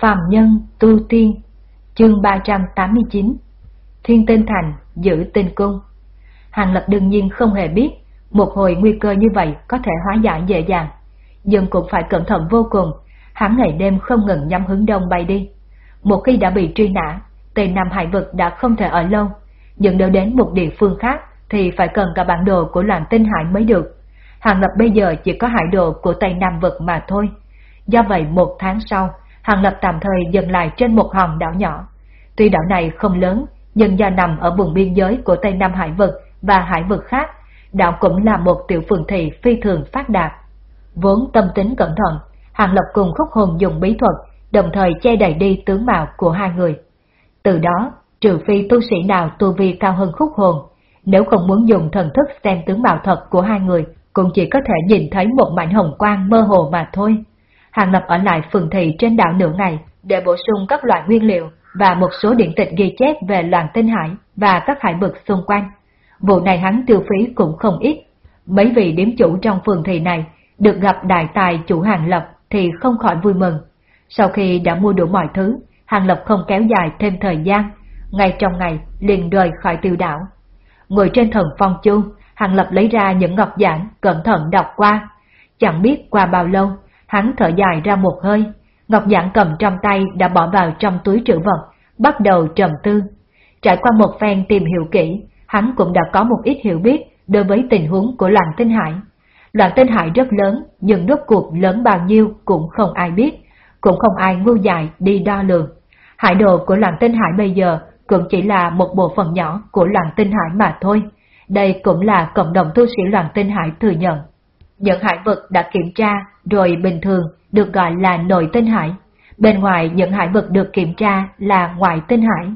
Phàm Nhân Tu Tiên Chương 389 Thiên Tinh Thành giữ tinh cung Hàng Lập đương nhiên không hề biết một hồi nguy cơ như vậy có thể hóa giải dễ dàng, nhưng cũng phải cẩn thận vô cùng, hắn ngày đêm không ngừng nhắm hướng đông bay đi. Một khi đã bị truy nã, Tây Nam Hải vực đã không thể ở lâu, nhưng nếu đến một địa phương khác thì phải cần cả bản đồ của loạn tinh hải mới được. Hàng Lập bây giờ chỉ có hải đồ của Tây Nam vực mà thôi. Do vậy một tháng sau, Hàng Lập tạm thời dừng lại trên một hòn đảo nhỏ. Tuy đảo này không lớn, nhưng do nằm ở vùng biên giới của Tây Nam Hải vực và hải vực khác, đảo cũng là một tiểu phường thị phi thường phát đạt. Vốn tâm tính cẩn thận, Hàng Lập cùng khúc hồn dùng bí thuật, đồng thời che đậy đi tướng mạo của hai người. Từ đó, trừ phi tu sĩ nào tu vi cao hơn khúc hồn, nếu không muốn dùng thần thức xem tướng mạo thật của hai người, cũng chỉ có thể nhìn thấy một mảnh hồng quang mơ hồ mà thôi. Hàng Lập ở lại phường thị trên đảo nửa ngày để bổ sung các loại nguyên liệu và một số điện tịch ghi chép về loạn tinh hải và các hải vực xung quanh. Vụ này hắn tiêu phí cũng không ít. Mấy vị điếm chủ trong phường thị này được gặp đại tài chủ Hàng Lập thì không khỏi vui mừng. Sau khi đã mua đủ mọi thứ, Hàng Lập không kéo dài thêm thời gian, ngay trong ngày liền rời khỏi tiêu đảo. Ngồi trên thần phong chuông, Hàng Lập lấy ra những ngọc giản cẩn thận đọc qua. Chẳng biết qua bao lâu, hắn thở dài ra một hơi, ngọc giảng cầm trong tay đã bỏ vào trong túi trữ vật, bắt đầu trầm tư. Trải qua một phen tìm hiểu kỹ, hắn cũng đã có một ít hiểu biết đối với tình huống của loạn tinh hải. Loạn tinh hải rất lớn, nhưng rốt cuộc lớn bao nhiêu cũng không ai biết, cũng không ai ngu dại đi đo lường. Hải đồ của loạn tinh hải bây giờ cũng chỉ là một bộ phận nhỏ của loạn tinh hải mà thôi. Đây cũng là cộng đồng tu sĩ loạn tinh hải thừa nhận. Những hải vực đã kiểm tra rồi bình thường được gọi là nội tinh hải. Bên ngoài những hải vực được kiểm tra là ngoại tinh hải.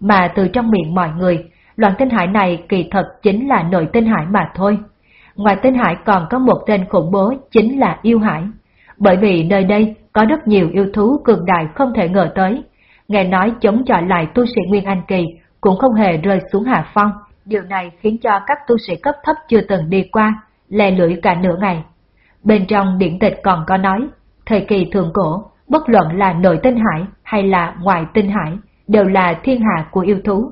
Mà từ trong miệng mọi người, loạn tinh hải này kỳ thật chính là nội tinh hải mà thôi. Ngoài tinh hải còn có một tên khủng bố chính là yêu hải. Bởi vì nơi đây có rất nhiều yêu thú cường đại không thể ngờ tới. Nghe nói chống chọi lại tu sĩ Nguyên Anh Kỳ cũng không hề rơi xuống hạ phong. Điều này khiến cho các tu sĩ cấp thấp chưa từng đi qua, lè lưỡi cả nửa ngày. Bên trong điển tịch còn có nói, thời kỳ thượng cổ, bất luận là nội tinh hải hay là ngoại tinh hải, đều là thiên hạ của yêu thú.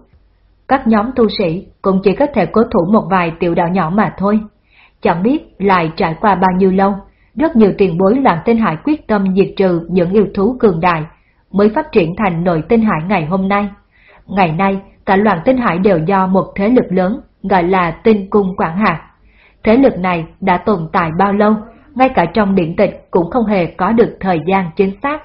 Các nhóm tu sĩ cũng chỉ có thể cố thủ một vài tiểu đạo nhỏ mà thôi. Chẳng biết lại trải qua bao nhiêu lâu, rất nhiều tiền bối loạn tinh hải quyết tâm diệt trừ những yêu thú cường đại, mới phát triển thành nội tinh hải ngày hôm nay. Ngày nay, cả loạn tinh hải đều do một thế lực lớn gọi là tinh cung quản hạt. Thế lực này đã tồn tại bao lâu, ngay cả trong điện tịch cũng không hề có được thời gian chính xác.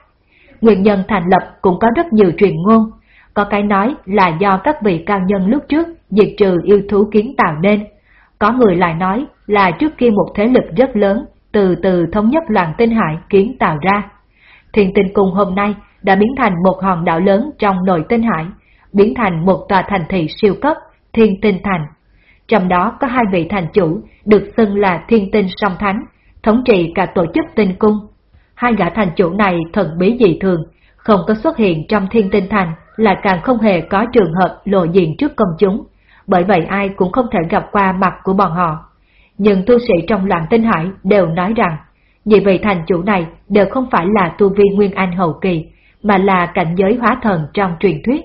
Nguyên nhân thành lập cũng có rất nhiều truyền ngôn, có cái nói là do các vị cao nhân lúc trước diệt trừ yêu thú kiến tạo nên. Có người lại nói là trước kia một thế lực rất lớn từ từ thống nhất loạn tinh hải kiến tạo ra. Thiền tinh cung hôm nay đã biến thành một hòn đảo lớn trong nội tinh hải, biến thành một tòa thành thị siêu cấp, thiên tinh thành. Trong đó có hai vị thành chủ được xưng là thiên tinh song thánh, thống trị cả tổ chức tinh cung. Hai gã thành chủ này thần bí dị thường, không có xuất hiện trong thiên tinh thành là càng không hề có trường hợp lộ diện trước công chúng, bởi vậy ai cũng không thể gặp qua mặt của bọn họ. Nhưng tu sĩ trong loạn tinh hải đều nói rằng, nhị vị thành chủ này đều không phải là tu vi Nguyên Anh hậu kỳ, mà là cảnh giới hóa thần trong truyền thuyết.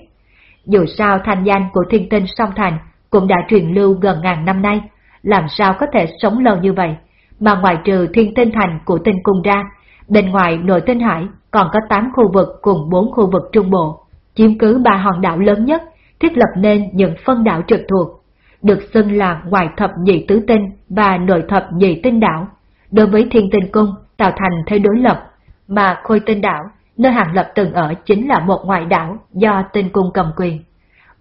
Dù sao thanh danh của thiên tinh song thành cũng đã truyền lưu gần ngàn năm nay, làm sao có thể sống lâu như vậy, mà ngoài trừ thiên tinh thành của tinh cung ra, bên ngoài nội tinh hải còn có 8 khu vực cùng 4 khu vực trung bộ, chiếm cứ ba hòn đảo lớn nhất, thiết lập nên những phân đảo trực thuộc, được xưng là ngoại thập nhị tứ tinh và nội thập nhị tinh đảo. Đối với thiên tinh cung tạo thành thế đối lập, mà khôi tinh đảo, nơi hàng lập từng ở chính là một ngoại đảo do tinh cung cầm quyền.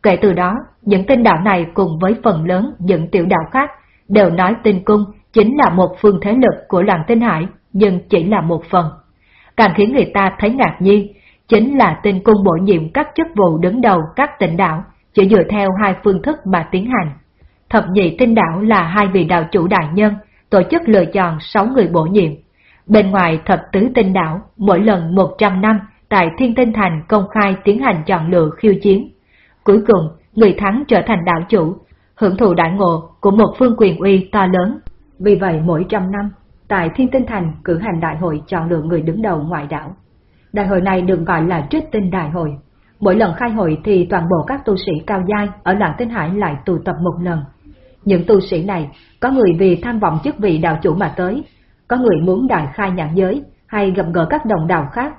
Kể từ đó, những tinh đảo này cùng với phần lớn những tiểu đảo khác đều nói tinh cung chính là một phương thế lực của làng tinh hải, nhưng chỉ là một phần. Càng khiến người ta thấy ngạc nhiên, chính là tinh cung bổ nhiệm các chức vụ đứng đầu các tỉnh đảo, chỉ dựa theo hai phương thức mà tiến hành. Thập nhị tinh đảo là hai vị đạo chủ đại nhân, tổ chức lựa chọn 6 người bổ nhiệm. Bên ngoài thập tứ tinh đảo, mỗi lần 100 năm, tại Thiên Tinh Thành công khai tiến hành chọn lựa khiêu chiến. Cuối cùng, người thắng trở thành đạo chủ, hưởng thụ đại ngộ của một phương quyền uy to lớn. Vì vậy mỗi trăm năm, tại Thiên Tinh Thành cử hành đại hội chọn lựa người đứng đầu ngoại đảo. Đại hội này được gọi là trích tinh đại hội. Mỗi lần khai hội thì toàn bộ các tu sĩ cao giai ở Loạn Tinh Hải lại tụ tập một lần. Những tu sĩ này, có người vì tham vọng chức vị đạo chủ mà tới, có người muốn đại khai nhãn giới hay gặp gỡ các đồng đạo khác,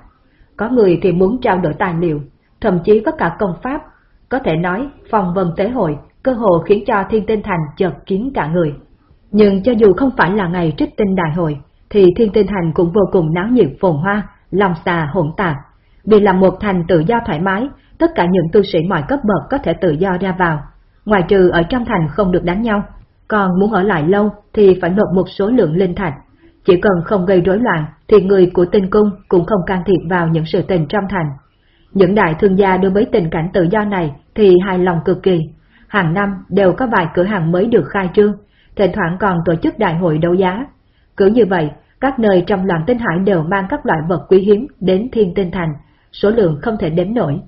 có người thì muốn trao đổi tài liệu, thậm chí có cả công pháp. Có thể nói, phòng vân tế hội, cơ hồ khiến cho thiên tinh thành chợt kín cả người. Nhưng cho dù không phải là ngày trích tinh đại hội, thì thiên tinh thành cũng vô cùng náo nhiệt phồn hoa, lòng xà hỗn tạp. Vì là một thành tự do thoải mái, tất cả những tu sĩ mọi cấp bậc có thể tự do ra vào. Ngoài trừ ở trong thành không được đánh nhau, còn muốn ở lại lâu thì phải nộp một số lượng linh thạch. Chỉ cần không gây rối loạn thì người của tinh cung cũng không can thiệp vào những sự tình trong thành. Những đại thương gia đối với tình cảnh tự do này thì hài lòng cực kỳ. Hàng năm đều có vài cửa hàng mới được khai trương, thỉnh thoảng còn tổ chức đại hội đấu giá. Cứ như vậy, các nơi trong loạn tinh hải đều mang các loại vật quý hiếm đến thiên tinh thành, số lượng không thể đếm nổi.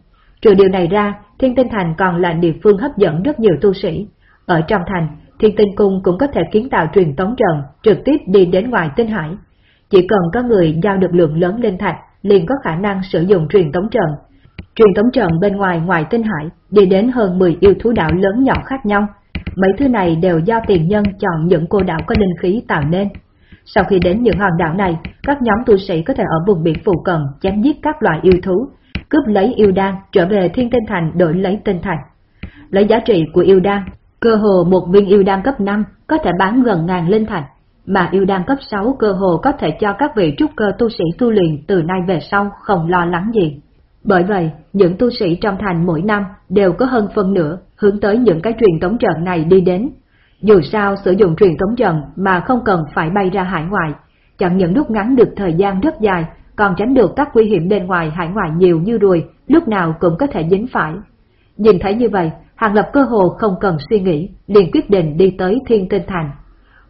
Trừ điều này ra, thiên tinh thành còn là địa phương hấp dẫn rất nhiều tu sĩ. Ở trong thành, thiên tinh cung cũng có thể kiến tạo truyền tống trận trực tiếp đi đến ngoài tinh hải. Chỉ cần có người giao được lượng lớn linh thạch, liền có khả năng sử dụng truyền tống trận. Truyền tống trận bên ngoài ngoài tinh hải đi đến hơn 10 yêu thú đạo lớn nhỏ khác nhau. Mấy thứ này đều do tiền nhân chọn những cô đảo có linh khí tạo nên. Sau khi đến những hòn đảo này, các nhóm tu sĩ có thể ở vùng biển phụ cận chém giết các loại yêu thú, cướp lấy yêu đan trở về thiên tinh thành đổi lấy tinh thành. Lấy giá trị của yêu đan, cơ hồ một viên yêu đan cấp 5 có thể bán gần ngàn linh thành, mà yêu đan cấp 6 cơ hồ có thể cho các vị trúc cơ tu sĩ tu luyện từ nay về sau không lo lắng gì. Bởi vậy, những tu sĩ trong thành mỗi năm đều có hơn phân nửa hướng tới những cái truyền tống trận này đi đến. Dù sao sử dụng truyền tống trận mà không cần phải bay ra hải ngoại, chẳng những rút ngắn được thời gian rất dài, còn tránh được các nguy hiểm bên ngoài hải ngoại nhiều như ruồi, lúc nào cũng có thể dính phải. Nhìn thấy như vậy, Hàng Lập cơ hồ không cần suy nghĩ, liền quyết định đi tới Thiên Tinh Thành.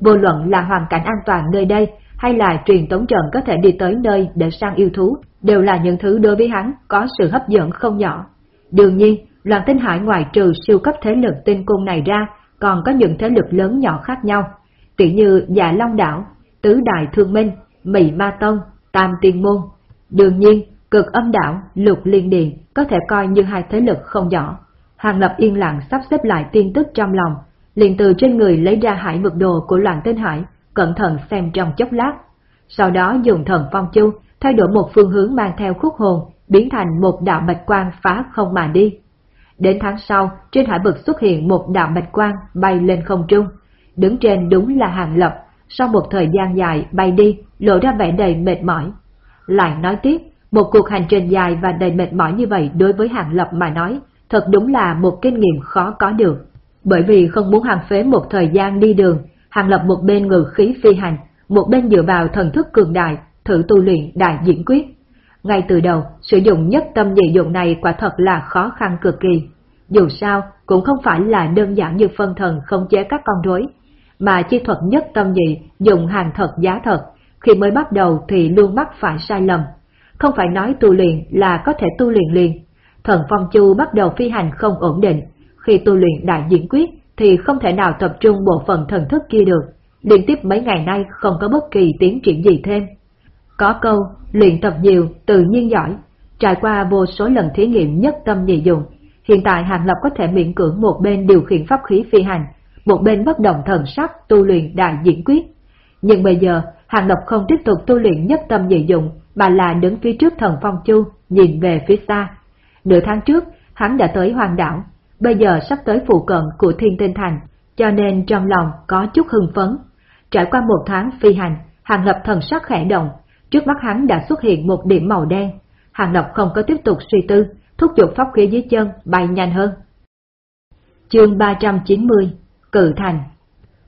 Vô luận là hoàn cảnh an toàn nơi đây, hay là truyền tống trận có thể đi tới nơi để sang yêu thú, đều là những thứ đối với hắn có sự hấp dẫn không nhỏ. Đương nhiên, loạn tinh hải ngoài trừ siêu cấp thế lực tinh cung này ra, còn có những thế lực lớn nhỏ khác nhau, tỷ như Dạ Long Đảo, Tứ Đại Thương Minh, Mỹ Ma Tông, Tam Tiên Môn. Đương nhiên, cực âm đảo, lục liên điện có thể coi như hai thế lực không nhỏ. Hàng Lập yên lặng sắp xếp lại tin tức trong lòng, liền từ trên người lấy ra hải mực đồ của loạn tinh hải, cẩn thận xem trong chốc lát. Sau đó dùng thần phong chu, thay đổi một phương hướng mang theo khúc hồn, biến thành một đạo bạch quang phá không mà đi. Đến tháng sau, trên hải vực xuất hiện một đạo bạch quang bay lên không trung. Đứng trên đúng là hàng lập, sau một thời gian dài bay đi, lộ ra vẻ đầy mệt mỏi. Lại nói tiếp, một cuộc hành trình dài và đầy mệt mỏi như vậy đối với hàng lập mà nói, thật đúng là một kinh nghiệm khó có được. Bởi vì không muốn hàng phế một thời gian đi đường, hàng lập một bên ngự khí phi hành, một bên dựa vào thần thức cường đại, thử tu luyện đại diễn quyết. Ngay từ đầu, sử dụng nhất tâm nhị dụng này quả thật là khó khăn cực kỳ. Dù sao, cũng không phải là đơn giản như phân thần không chế các con rối, mà chi thuật nhất tâm nhị dùng hàng thật giá thật, khi mới bắt đầu thì luôn mắc phải sai lầm. Không phải nói tu luyện là có thể tu luyện liền. Thần Phong Chu bắt đầu phi hành không ổn định, khi tu luyện đại diễn quyết thì không thể nào tập trung bộ phận thần thức kia được, liên tiếp mấy ngày nay không có bất kỳ tiến triển gì thêm. Có câu, luyện tập nhiều, tự nhiên giỏi, trải qua vô số lần thí nghiệm nhất tâm nhị dụng, hiện tại Hàng Lập có thể miễn cưỡng một bên điều khiển pháp khí phi hành, một bên bất động thần sắc tu luyện đại diễn quyết. Nhưng bây giờ, Hàng Lập không tiếp tục tu luyện nhất tâm nhị dụng, mà là đứng phía trước thần phong chu, nhìn về phía xa. Nửa tháng trước, hắn đã tới hoàng đảo, bây giờ sắp tới phụ cận của thiên tinh thành, cho nên trong lòng có chút hưng phấn. Trải qua một tháng phi hành, Hàng Lập thần sắc khẽ động, trước mắt hắn đã xuất hiện một điểm màu đen. Hàng Lập không có tiếp tục suy tư, thúc giục pháp khí dưới chân bay nhanh hơn. Chương 390 Cự Thành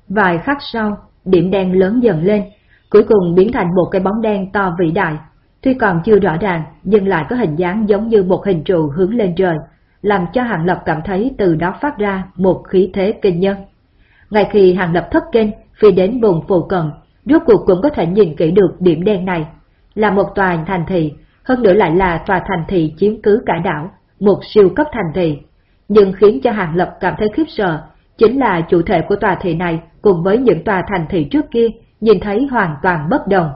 Vài khắc sau, điểm đen lớn dần lên, cuối cùng biến thành một cái bóng đen to vĩ đại. Tuy còn chưa rõ ràng, nhưng lại có hình dáng giống như một hình trụ hướng lên trời, làm cho Hàng Lập cảm thấy từ đó phát ra một khí thế kinh nhân. Ngay khi Hàng Lập thất kinh, phi đến vùng phụ cận, rốt cuộc cũng có thể nhìn kỹ được điểm đen này. Là một tòa thành thị, hơn nữa lại là tòa thành thị chiếm cứ cả đảo, một siêu cấp thành thị. Nhưng khiến cho Hàng Lập cảm thấy khiếp sợ, chính là chủ thể của tòa thị này cùng với những tòa thành thị trước kia nhìn thấy hoàn toàn bất đồng.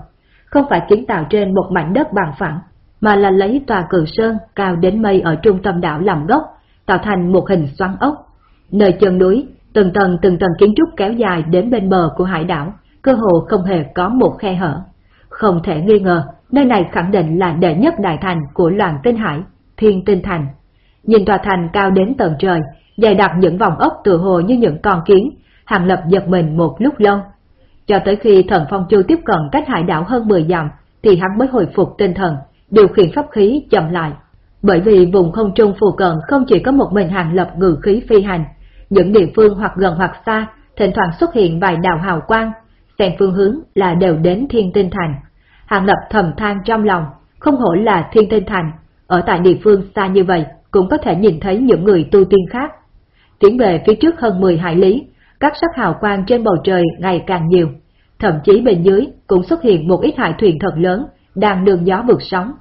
Không phải kiến tạo trên một mảnh đất bằng phẳng, mà là lấy tòa cử sơn cao đến mây ở trung tâm đảo làm gốc, tạo thành một hình xoắn ốc. Nơi chân núi, từng tầng từng tầng kiến trúc kéo dài đến bên bờ của hải đảo, cơ hồ không hề có một khe hở. Không thể nghi ngờ, nơi này khẳng định là đệ nhất đại thành của loạn tinh hải, thiên tinh thành. Nhìn tòa thành cao đến tận trời, dày đặc những vòng ốc tự hồ như những con kiến, Hàng Lập giật mình một lúc lâu. Cho tới khi thần phong chu tiếp cận cách hải đảo hơn 10 dặm, thì hắn mới hồi phục tinh thần, điều khiển pháp khí chậm lại. Bởi vì vùng không trung phù cận không chỉ có một mình Hàng Lập ngự khí phi hành, những địa phương hoặc gần hoặc xa, thỉnh thoảng xuất hiện vài đạo hào quang, xem phương hướng là đều đến thiên tinh thành. Hàng Lập thầm than trong lòng, không hổ là thiên tinh thành, ở tại địa phương xa như vậy cũng có thể nhìn thấy những người tu tiên khác. Tiến về phía trước hơn 10 hải lý, các sắc hào quang trên bầu trời ngày càng nhiều, thậm chí bên dưới cũng xuất hiện một ít hải thuyền thật lớn đang đường gió vượt sóng,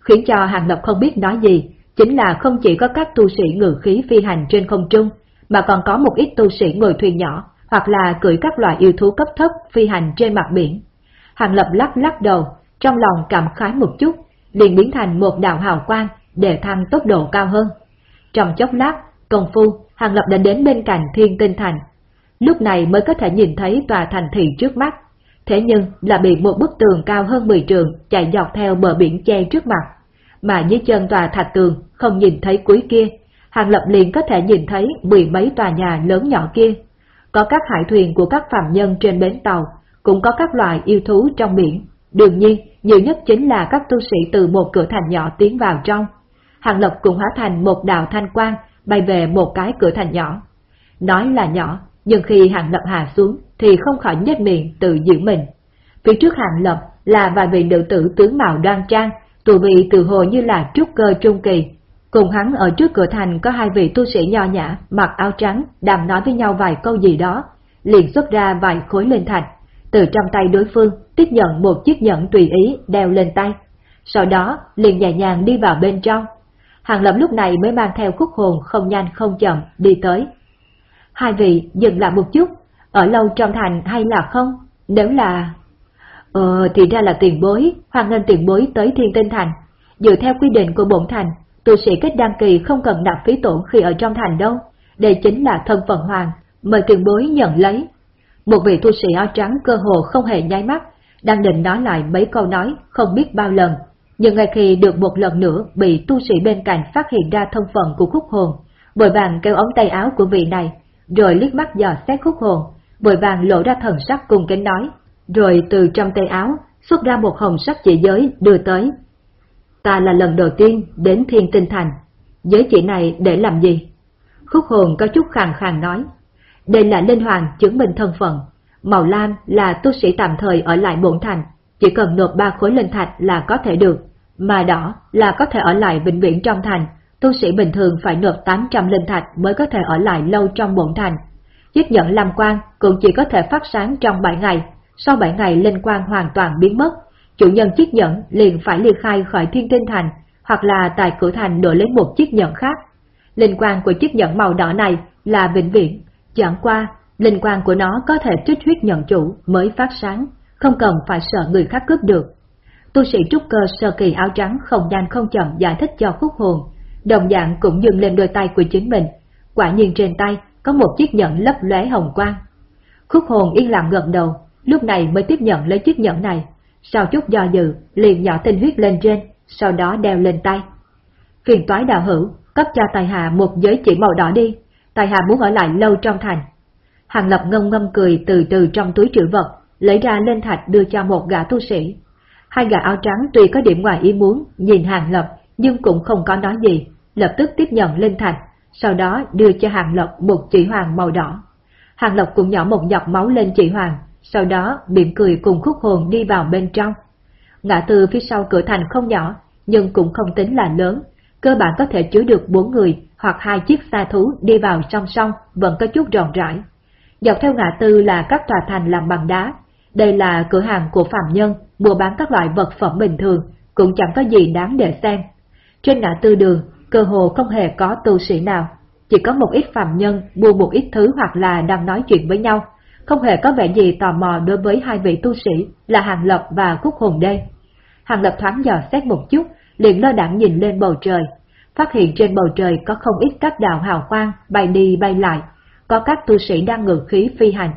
khiến cho Hàng Lập không biết nói gì, chính là không chỉ có các tu sĩ ngự khí phi hành trên không trung, mà còn có một ít tu sĩ ngồi thuyền nhỏ hoặc là cưỡi các loại yêu thú cấp thấp phi hành trên mặt biển. Hàng Lập lắc lắc đầu, trong lòng cảm khái một chút, liền biến thành một đạo hào quang để thăng tốc độ cao hơn. Trong chốc lát, công phu, Hàng Lập đã đến bên cạnh thiên tinh thành. Lúc này mới có thể nhìn thấy tòa thành thị trước mắt. Thế nhưng là bị một bức tường cao hơn 10 trường chạy dọc theo bờ biển che trước mặt. Mà dưới chân tòa thạch tường không nhìn thấy cuối kia, Hàng Lập liền có thể nhìn thấy mười mấy tòa nhà lớn nhỏ kia. Có các hải thuyền của các phạm nhân trên bến tàu, cũng có các loài yêu thú trong biển. Đương nhiên, nhiều nhất chính là các tu sĩ từ một cửa thành nhỏ tiến vào trong. Hàng Lập cũng hóa thành một đạo thanh quang bay về một cái cửa thành nhỏ. Nói là nhỏ, nhưng khi Hàng Lập hạ xuống thì không khỏi nhếch miệng tự giữ mình. Phía trước Hàng Lập là vài vị nữ tử tướng mạo đoan trang, tù vị từ hồi như là trúc cơ trung kỳ. Cùng hắn ở trước cửa thành có hai vị tu sĩ nho nhã, mặc áo trắng, đang nói với nhau vài câu gì đó, liền xuất ra vài khối lên thạch, từ trong tay đối phương tiếp nhận một chiếc nhẫn tùy ý đeo lên tay. Sau đó liền nhẹ nhàng đi vào bên trong. Hàng Lập lúc này mới mang theo khúc hồn không nhanh không chậm đi tới. Hai vị dừng lại một chút, ở lâu trong thành hay là không? Nếu là... Ờ thì ra là tiền bối, hoàng ngân tiền bối tới thiên tinh thành. Dựa theo quy định của bổn thành, tu sĩ kết đăng kỳ không cần nạp phí tổn khi ở trong thành đâu. Đây chính là thân phận hoàng, mời tiền bối nhận lấy. Một vị tu sĩ áo trắng cơ hồ không hề nháy mắt, đang định nói lại mấy câu nói không biết bao lần. Nhưng ngay khi được một lần nữa bị tu sĩ bên cạnh phát hiện ra thân phận của khúc hồn, vội vàng kêu ống tay áo của vị này, rồi liếc mắt dò xét khúc hồn, vội vàng lộ ra thần sắc cùng kính nói, rồi từ trong tay áo xuất ra một hồng sắc chỉ giới đưa tới. Ta là lần đầu tiên đến thiên tinh thành, giới chỉ này để làm gì? Khúc hồn có chút khàn khàn nói, đây là linh hoàng chứng minh thân phận, màu lam là tu sĩ tạm thời ở lại bổn thành, chỉ cần nộp ba khối linh thạch là có thể được, mà đỏ là có thể ở lại vĩnh viễn trong thành, tu sĩ bình thường phải nộp 800 linh thạch mới có thể ở lại lâu trong bổn thành. Chiếc nhận làm quan cũng chỉ có thể phát sáng trong 7 ngày, sau 7 ngày linh quan hoàn toàn biến mất, chủ nhân chiếc nhẫn liền phải ly khai khỏi thiên tinh thành, hoặc là tại cửa thành đổi lấy một chiếc nhẫn khác. Linh quan của chiếc nhẫn màu đỏ này là vĩnh viễn, chẳng qua, linh quan của nó có thể trích huyết nhận chủ mới phát sáng, không cần phải sợ người khác cướp được. Tu sĩ trúc cơ sơ kỳ áo trắng không nhanh không chậm giải thích cho khúc hồn, đồng dạng cũng dừng lên đôi tay của chính mình, quả nhiên trên tay có một chiếc nhẫn lấp lóe hồng quang. Khúc hồn yên lặng gật đầu, lúc này mới tiếp nhận lấy chiếc nhẫn này, sau chút do dự, liền nhỏ tinh huyết lên trên, sau đó đeo lên tay. Phiền toái đạo hữu, cấp cho tài hạ một giới chỉ màu đỏ đi, tài hạ muốn ở lại lâu trong thành. Hàng Lập ngâm ngâm cười từ từ trong túi trữ vật, lấy ra lên thạch đưa cho một gã tu sĩ. Hai gã áo trắng tuy có điểm ngoài ý muốn, nhìn Hàng Lập nhưng cũng không có nói gì, lập tức tiếp nhận lên thạch, sau đó đưa cho Hàng Lập một chỉ hoàng màu đỏ. Hàng Lập cũng nhỏ một giọt máu lên chỉ hoàng, sau đó mỉm cười cùng khúc hồn đi vào bên trong. Ngã tư phía sau cửa thành không nhỏ, nhưng cũng không tính là lớn, cơ bản có thể chứa được bốn người hoặc hai chiếc xa thú đi vào song song vẫn có chút rộng rãi. Dọc theo ngã tư là các tòa thành làm bằng đá, đây là cửa hàng của phạm nhân, mua bán các loại vật phẩm bình thường, cũng chẳng có gì đáng để xem. Trên ngã tư đường, cơ hồ không hề có tu sĩ nào, chỉ có một ít phạm nhân mua một ít thứ hoặc là đang nói chuyện với nhau, không hề có vẻ gì tò mò đối với hai vị tu sĩ là Hàng Lập và Cúc Hùng đây. Hàng Lập thoáng dò xét một chút, liền lơ đẳng nhìn lên bầu trời, phát hiện trên bầu trời có không ít các đạo hào quang bay đi bay lại, có các tu sĩ đang ngự khí phi hành.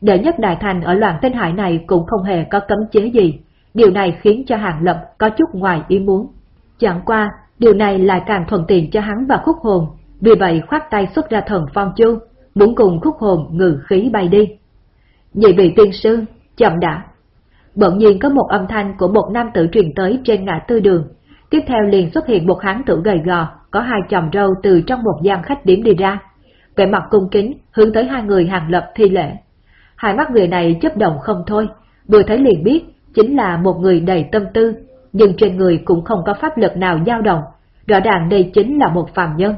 Đệ nhất đại thành ở loạn tinh hải này cũng không hề có cấm chế gì, điều này khiến cho Hàng Lập có chút ngoài ý muốn. Chẳng qua, điều này lại càng thuận tiện cho hắn và khúc hồn, vì vậy khoát tay xuất ra thần phong chu, muốn cùng khúc hồn ngự khí bay đi. Nhị vị tiên sư, chậm đã. Bỗng nhiên có một âm thanh của một nam tử truyền tới trên ngã tư đường, tiếp theo liền xuất hiện một hán tử gầy gò, có hai chòm râu từ trong một gian khách điểm đi ra. Vẻ mặt cung kính, hướng tới hai người hàng lập thi lễ. Hai mắt người này chấp động không thôi, vừa thấy liền biết chính là một người đầy tâm tư, nhưng trên người cũng không có pháp lực nào dao động, rõ ràng đây chính là một phàm nhân.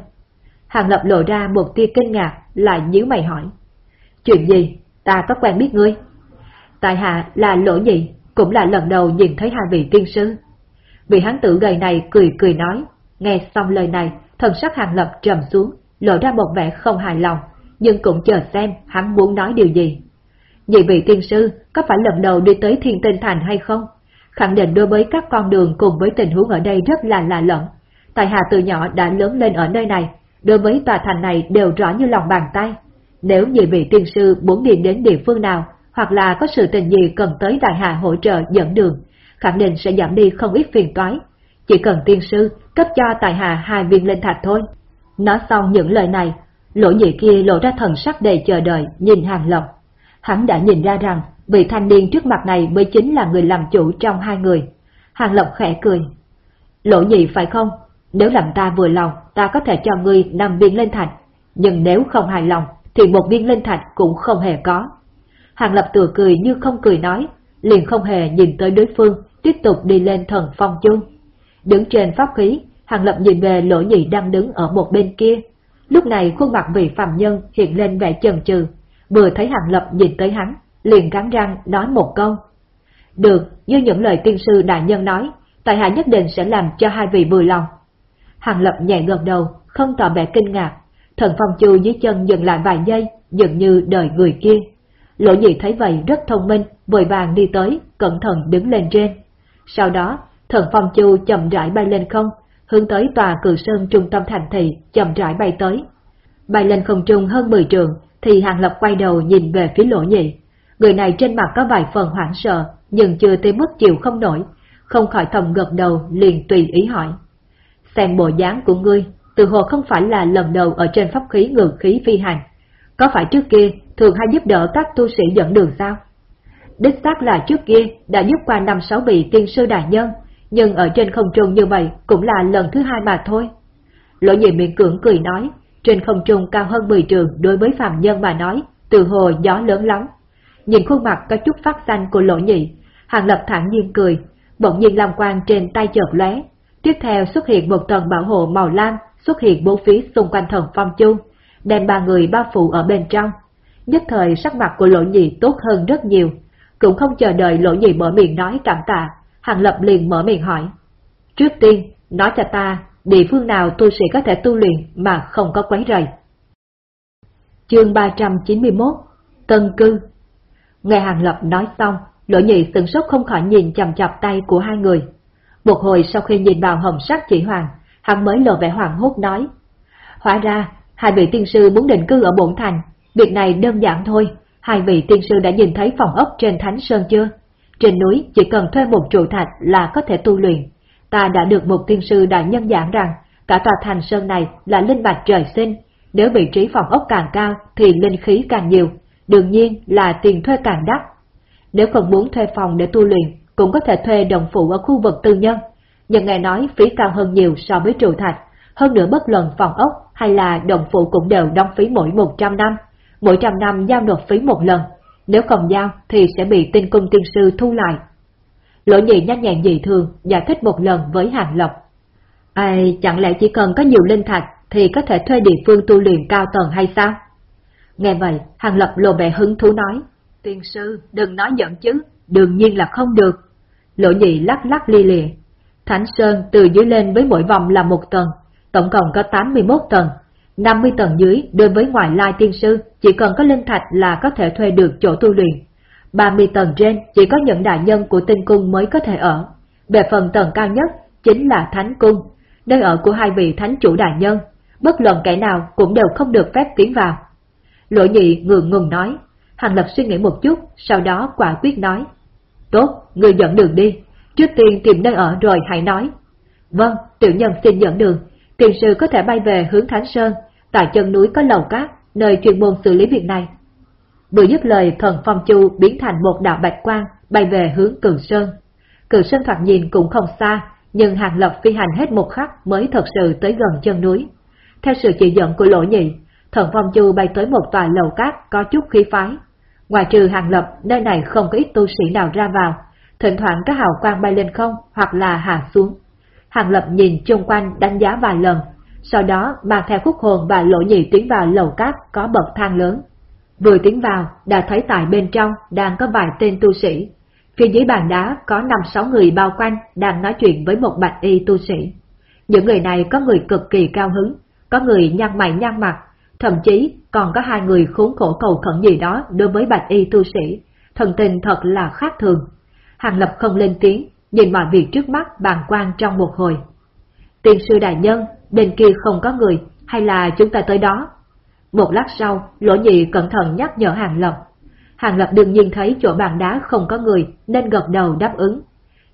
Hàng Lập lộ ra một tia kinh ngạc, lại nhíu mày hỏi. Chuyện gì? Ta có quen biết ngươi? Tại hạ là lỗ nhị, cũng là lần đầu nhìn thấy hai vị tiên sư. Vị hán tử gầy này cười cười nói, nghe xong lời này, thần sắc Hàng Lập trầm xuống, lộ ra một vẻ không hài lòng, nhưng cũng chờ xem hắn muốn nói điều gì. Nhị vị tiên sư có phải lần đầu đi tới thiên tinh thành hay không? Khẳng định đối với các con đường cùng với tình huống ở đây rất là lạ lẫn. Tài hạ từ nhỏ đã lớn lên ở nơi này, đối với tòa thành này đều rõ như lòng bàn tay. Nếu nhị vị tiên sư muốn đi đến địa phương nào, hoặc là có sự tình gì cần tới đại hạ hỗ trợ dẫn đường, khẳng định sẽ giảm đi không ít phiền toái. Chỉ cần tiên sư cấp cho tài hạ hai viên linh thạch thôi. Nói xong những lời này, lỗ nhị kia lộ ra thần sắc đầy chờ đợi nhìn hàng lộc hắn đã nhìn ra rằng vị thanh niên trước mặt này mới chính là người làm chủ trong hai người. Hàng Lộc khẽ cười. Lỗ nhị phải không? Nếu làm ta vừa lòng, ta có thể cho ngươi nằm viên lên thạch. Nhưng nếu không hài lòng, thì một viên linh thạch cũng không hề có. Hàng Lập tựa cười như không cười nói, liền không hề nhìn tới đối phương, tiếp tục đi lên thần phong chung. Đứng trên pháp khí, Hàng Lập nhìn về lỗ nhị đang đứng ở một bên kia. Lúc này khuôn mặt vị phạm nhân hiện lên vẻ chần chừ, vừa thấy Hàng Lập nhìn tới hắn, liền cắn răng nói một câu. Được, như những lời tiên sư đại nhân nói, tại hạ nhất định sẽ làm cho hai vị vừa lòng. Hàng Lập nhẹ gật đầu, không tỏ vẻ kinh ngạc, thần phong chu dưới chân dừng lại vài giây, dường như đợi người kia. Lỗ nhị thấy vậy rất thông minh, vội vàng đi tới, cẩn thận đứng lên trên. Sau đó, thần phong chu chậm rãi bay lên không, hướng tới tòa cử sơn trung tâm thành thị, chậm rãi bay tới. Bay lên không trung hơn 10 trường, thì Hàng Lập quay đầu nhìn về phía lỗ nhị. Người này trên mặt có vài phần hoảng sợ, nhưng chưa tới mức chịu không nổi, không khỏi thầm gật đầu liền tùy ý hỏi. Xem bộ dáng của ngươi, từ hồ không phải là lần đầu ở trên pháp khí ngự khí phi hành. Có phải trước kia thường hay giúp đỡ các tu sĩ dẫn đường sao? Đích xác là trước kia đã giúp qua năm sáu vị tiên sư đại nhân, nhưng ở trên không trung như vậy cũng là lần thứ hai mà thôi. Lỗ nhị miệng cưỡng cười nói, trên không trung cao hơn 10 trường đối với phạm nhân mà nói, từ hồ gió lớn lắm. Nhìn khuôn mặt có chút phát xanh của lỗ nhị, hàng lập thẳng nhiên cười, bỗng nhiên lam quang trên tay chợt lóe. Tiếp theo xuất hiện một tầng bảo hộ màu lam xuất hiện bốn phía xung quanh thần phong chu, đem ba người bao phủ ở bên trong. Nhất thời sắc mặt của lỗ nhị tốt hơn rất nhiều, cũng không chờ đợi lỗ nhị mở miệng nói cảm tạ, hàng lập liền mở miệng hỏi. Trước tiên, nói cho ta địa phương nào tu sĩ có thể tu luyện mà không có quấy rầy. Chương 391 Tân Cư Nghe Hàng Lập nói xong, lỗ nhị sừng sốt không khỏi nhìn chầm chọc tay của hai người. Một hồi sau khi nhìn vào hồng sắc chỉ hoàng, hắn mới lộ vẻ hoàng hốt nói. Hóa ra, hai vị tiên sư muốn định cư ở bổn thành, việc này đơn giản thôi. Hai vị tiên sư đã nhìn thấy phòng ốc trên Thánh Sơn chưa? Trên núi chỉ cần thuê một trụ thạch là có thể tu luyện ta đã được một tiên sư đại nhân giảng rằng cả tòa thành sơn này là linh bạch trời sinh, nếu vị trí phòng ốc càng cao thì linh khí càng nhiều, đương nhiên là tiền thuê càng đắt. Nếu không muốn thuê phòng để tu luyện, cũng có thể thuê đồng phụ ở khu vực tư nhân, nhưng nghe nói phí cao hơn nhiều so với trụ thạch, hơn nữa bất luận phòng ốc hay là đồng phụ cũng đều đóng phí mỗi 100 năm, mỗi trăm năm giao nộp phí một lần, nếu không giao thì sẽ bị tinh cung tiên sư thu lại. Lỗ nhị nhanh nhẹn dị thường giải thích một lần với Hàng lộc. Ai, chẳng lẽ chỉ cần có nhiều linh thạch thì có thể thuê địa phương tu luyện cao tầng hay sao? Nghe vậy, Hàng Lập lộ vẻ hứng thú nói. Tiên sư, đừng nói giận chứ, đương nhiên là không được. Lỗ nhị lắc lắc ly lịa. Thánh Sơn từ dưới lên với mỗi vòng là một tầng, tổng cộng có 81 tầng. 50 tầng dưới đối với ngoại lai tiên sư chỉ cần có linh thạch là có thể thuê được chỗ tu luyện. 30 tầng trên chỉ có những đại nhân của tinh cung mới có thể ở. Về phần tầng cao nhất, chính là Thánh Cung, nơi ở của hai vị Thánh chủ đại nhân, bất luận kẻ nào cũng đều không được phép tiến vào. Lỗ nhị ngượng ngùng nói, Hàng Lập suy nghĩ một chút, sau đó quả quyết nói. Tốt, người dẫn đường đi, trước tiên tìm nơi ở rồi hãy nói. Vâng, tiểu nhân xin dẫn đường, tiền sư có thể bay về hướng Thánh Sơn, tại chân núi có lầu cát, nơi chuyên môn xử lý việc này. Vừa dứt lời thần phong chu biến thành một đạo bạch quang bay về hướng cửu sơn. cửu sơn thoạt nhìn cũng không xa, nhưng hàng lập phi hành hết một khắc mới thật sự tới gần chân núi. Theo sự chỉ dẫn của lỗ nhị, thần phong chu bay tới một tòa lầu cát có chút khí phái. Ngoài trừ hàng lập, nơi này không có ít tu sĩ nào ra vào, thỉnh thoảng có hào quang bay lên không hoặc là hạ xuống. Hàng lập nhìn chung quanh đánh giá vài lần, sau đó mang theo khúc hồn và lỗ nhị tiến vào lầu cát có bậc thang lớn. Vừa tiến vào, đã thấy tại bên trong đang có vài tên tu sĩ. Phía dưới bàn đá có năm sáu người bao quanh đang nói chuyện với một bạch y tu sĩ. Những người này có người cực kỳ cao hứng, có người nhăn mày nhăn mặt, thậm chí còn có hai người khốn khổ cầu khẩn gì đó đối với bạch y tu sĩ, thần tình thật là khác thường. Hàng Lập không lên tiếng, nhìn mọi việc trước mắt bàn quan trong một hồi. Tiên sư đại nhân, bên kia không có người, hay là chúng ta tới đó? Một lát sau, lỗ nhị cẩn thận nhắc nhở Hàng Lập. Hàng Lập đương nhiên thấy chỗ bàn đá không có người nên gật đầu đáp ứng.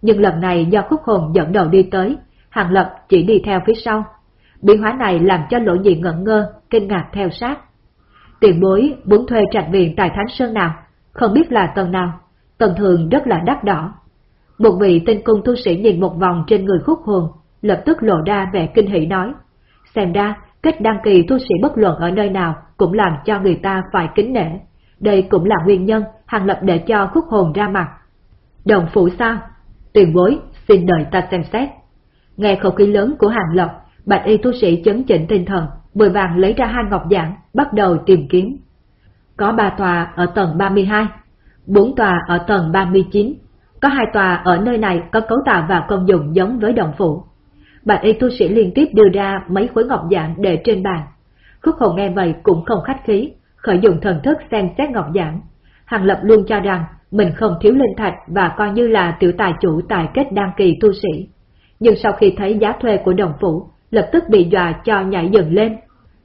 Nhưng lần này do khúc hồn dẫn đầu đi tới, Hàng Lập chỉ đi theo phía sau. Biến hóa này làm cho lỗ nhị ngẩn ngơ, kinh ngạc theo sát. Tiền bối muốn thuê trạch viện tại Thánh Sơn nào, không biết là tầng nào, tầng thường rất là đắt đỏ. Một vị tinh cung tu sĩ nhìn một vòng trên người khúc hồn, lập tức lộ ra vẻ kinh hỉ nói. Xem ra, cách đăng kỳ tu sĩ bất luận ở nơi nào cũng làm cho người ta phải kính nể. Đây cũng là nguyên nhân Hàng Lập để cho khúc hồn ra mặt. Đồng phụ sao? Tiền bối, xin đợi ta xem xét. Nghe khẩu khí lớn của Hàng Lập, bạch y tu sĩ chấn chỉnh tinh thần, vội vàng lấy ra hai ngọc giảng, bắt đầu tìm kiếm. Có ba tòa ở tầng 32, bốn tòa ở tầng 39, có hai tòa ở nơi này có cấu tạo và công dụng giống với đồng phủ. Bạch y tu sĩ liên tiếp đưa ra mấy khối ngọc giản để trên bàn. Khúc hồn nghe vậy cũng không khách khí, khởi dụng thần thức xem xét ngọc giản. Hàng Lập luôn cho rằng mình không thiếu linh thạch và coi như là tiểu tài chủ tài kết đăng kỳ tu sĩ. Nhưng sau khi thấy giá thuê của đồng phủ, lập tức bị dọa cho nhảy dần lên.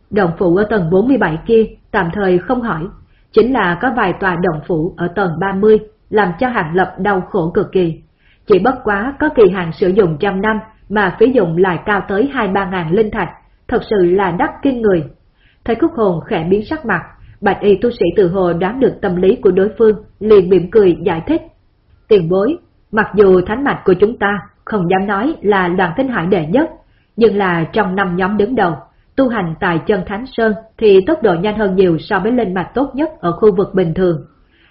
Đồng phủ ở tầng 47 kia tạm thời không hỏi, chính là có vài tòa đồng phủ ở tầng 30 làm cho Hàng Lập đau khổ cực kỳ. Chỉ bất quá có kỳ hạn sử dụng trăm năm mà phí dụng lại cao tới hai ba ngàn linh thạch, thật sự là đắt kinh người. Thấy khúc hồn khẽ biến sắc mặt, bạch y tu sĩ tự hồ đoán được tâm lý của đối phương, liền mỉm cười giải thích. Tiền bối, mặc dù thánh mạch của chúng ta không dám nói là đoàn tinh hải đệ nhất, nhưng là trong năm nhóm đứng đầu, tu hành tại chân Thánh Sơn thì tốc độ nhanh hơn nhiều so với lên mạch tốt nhất ở khu vực bình thường.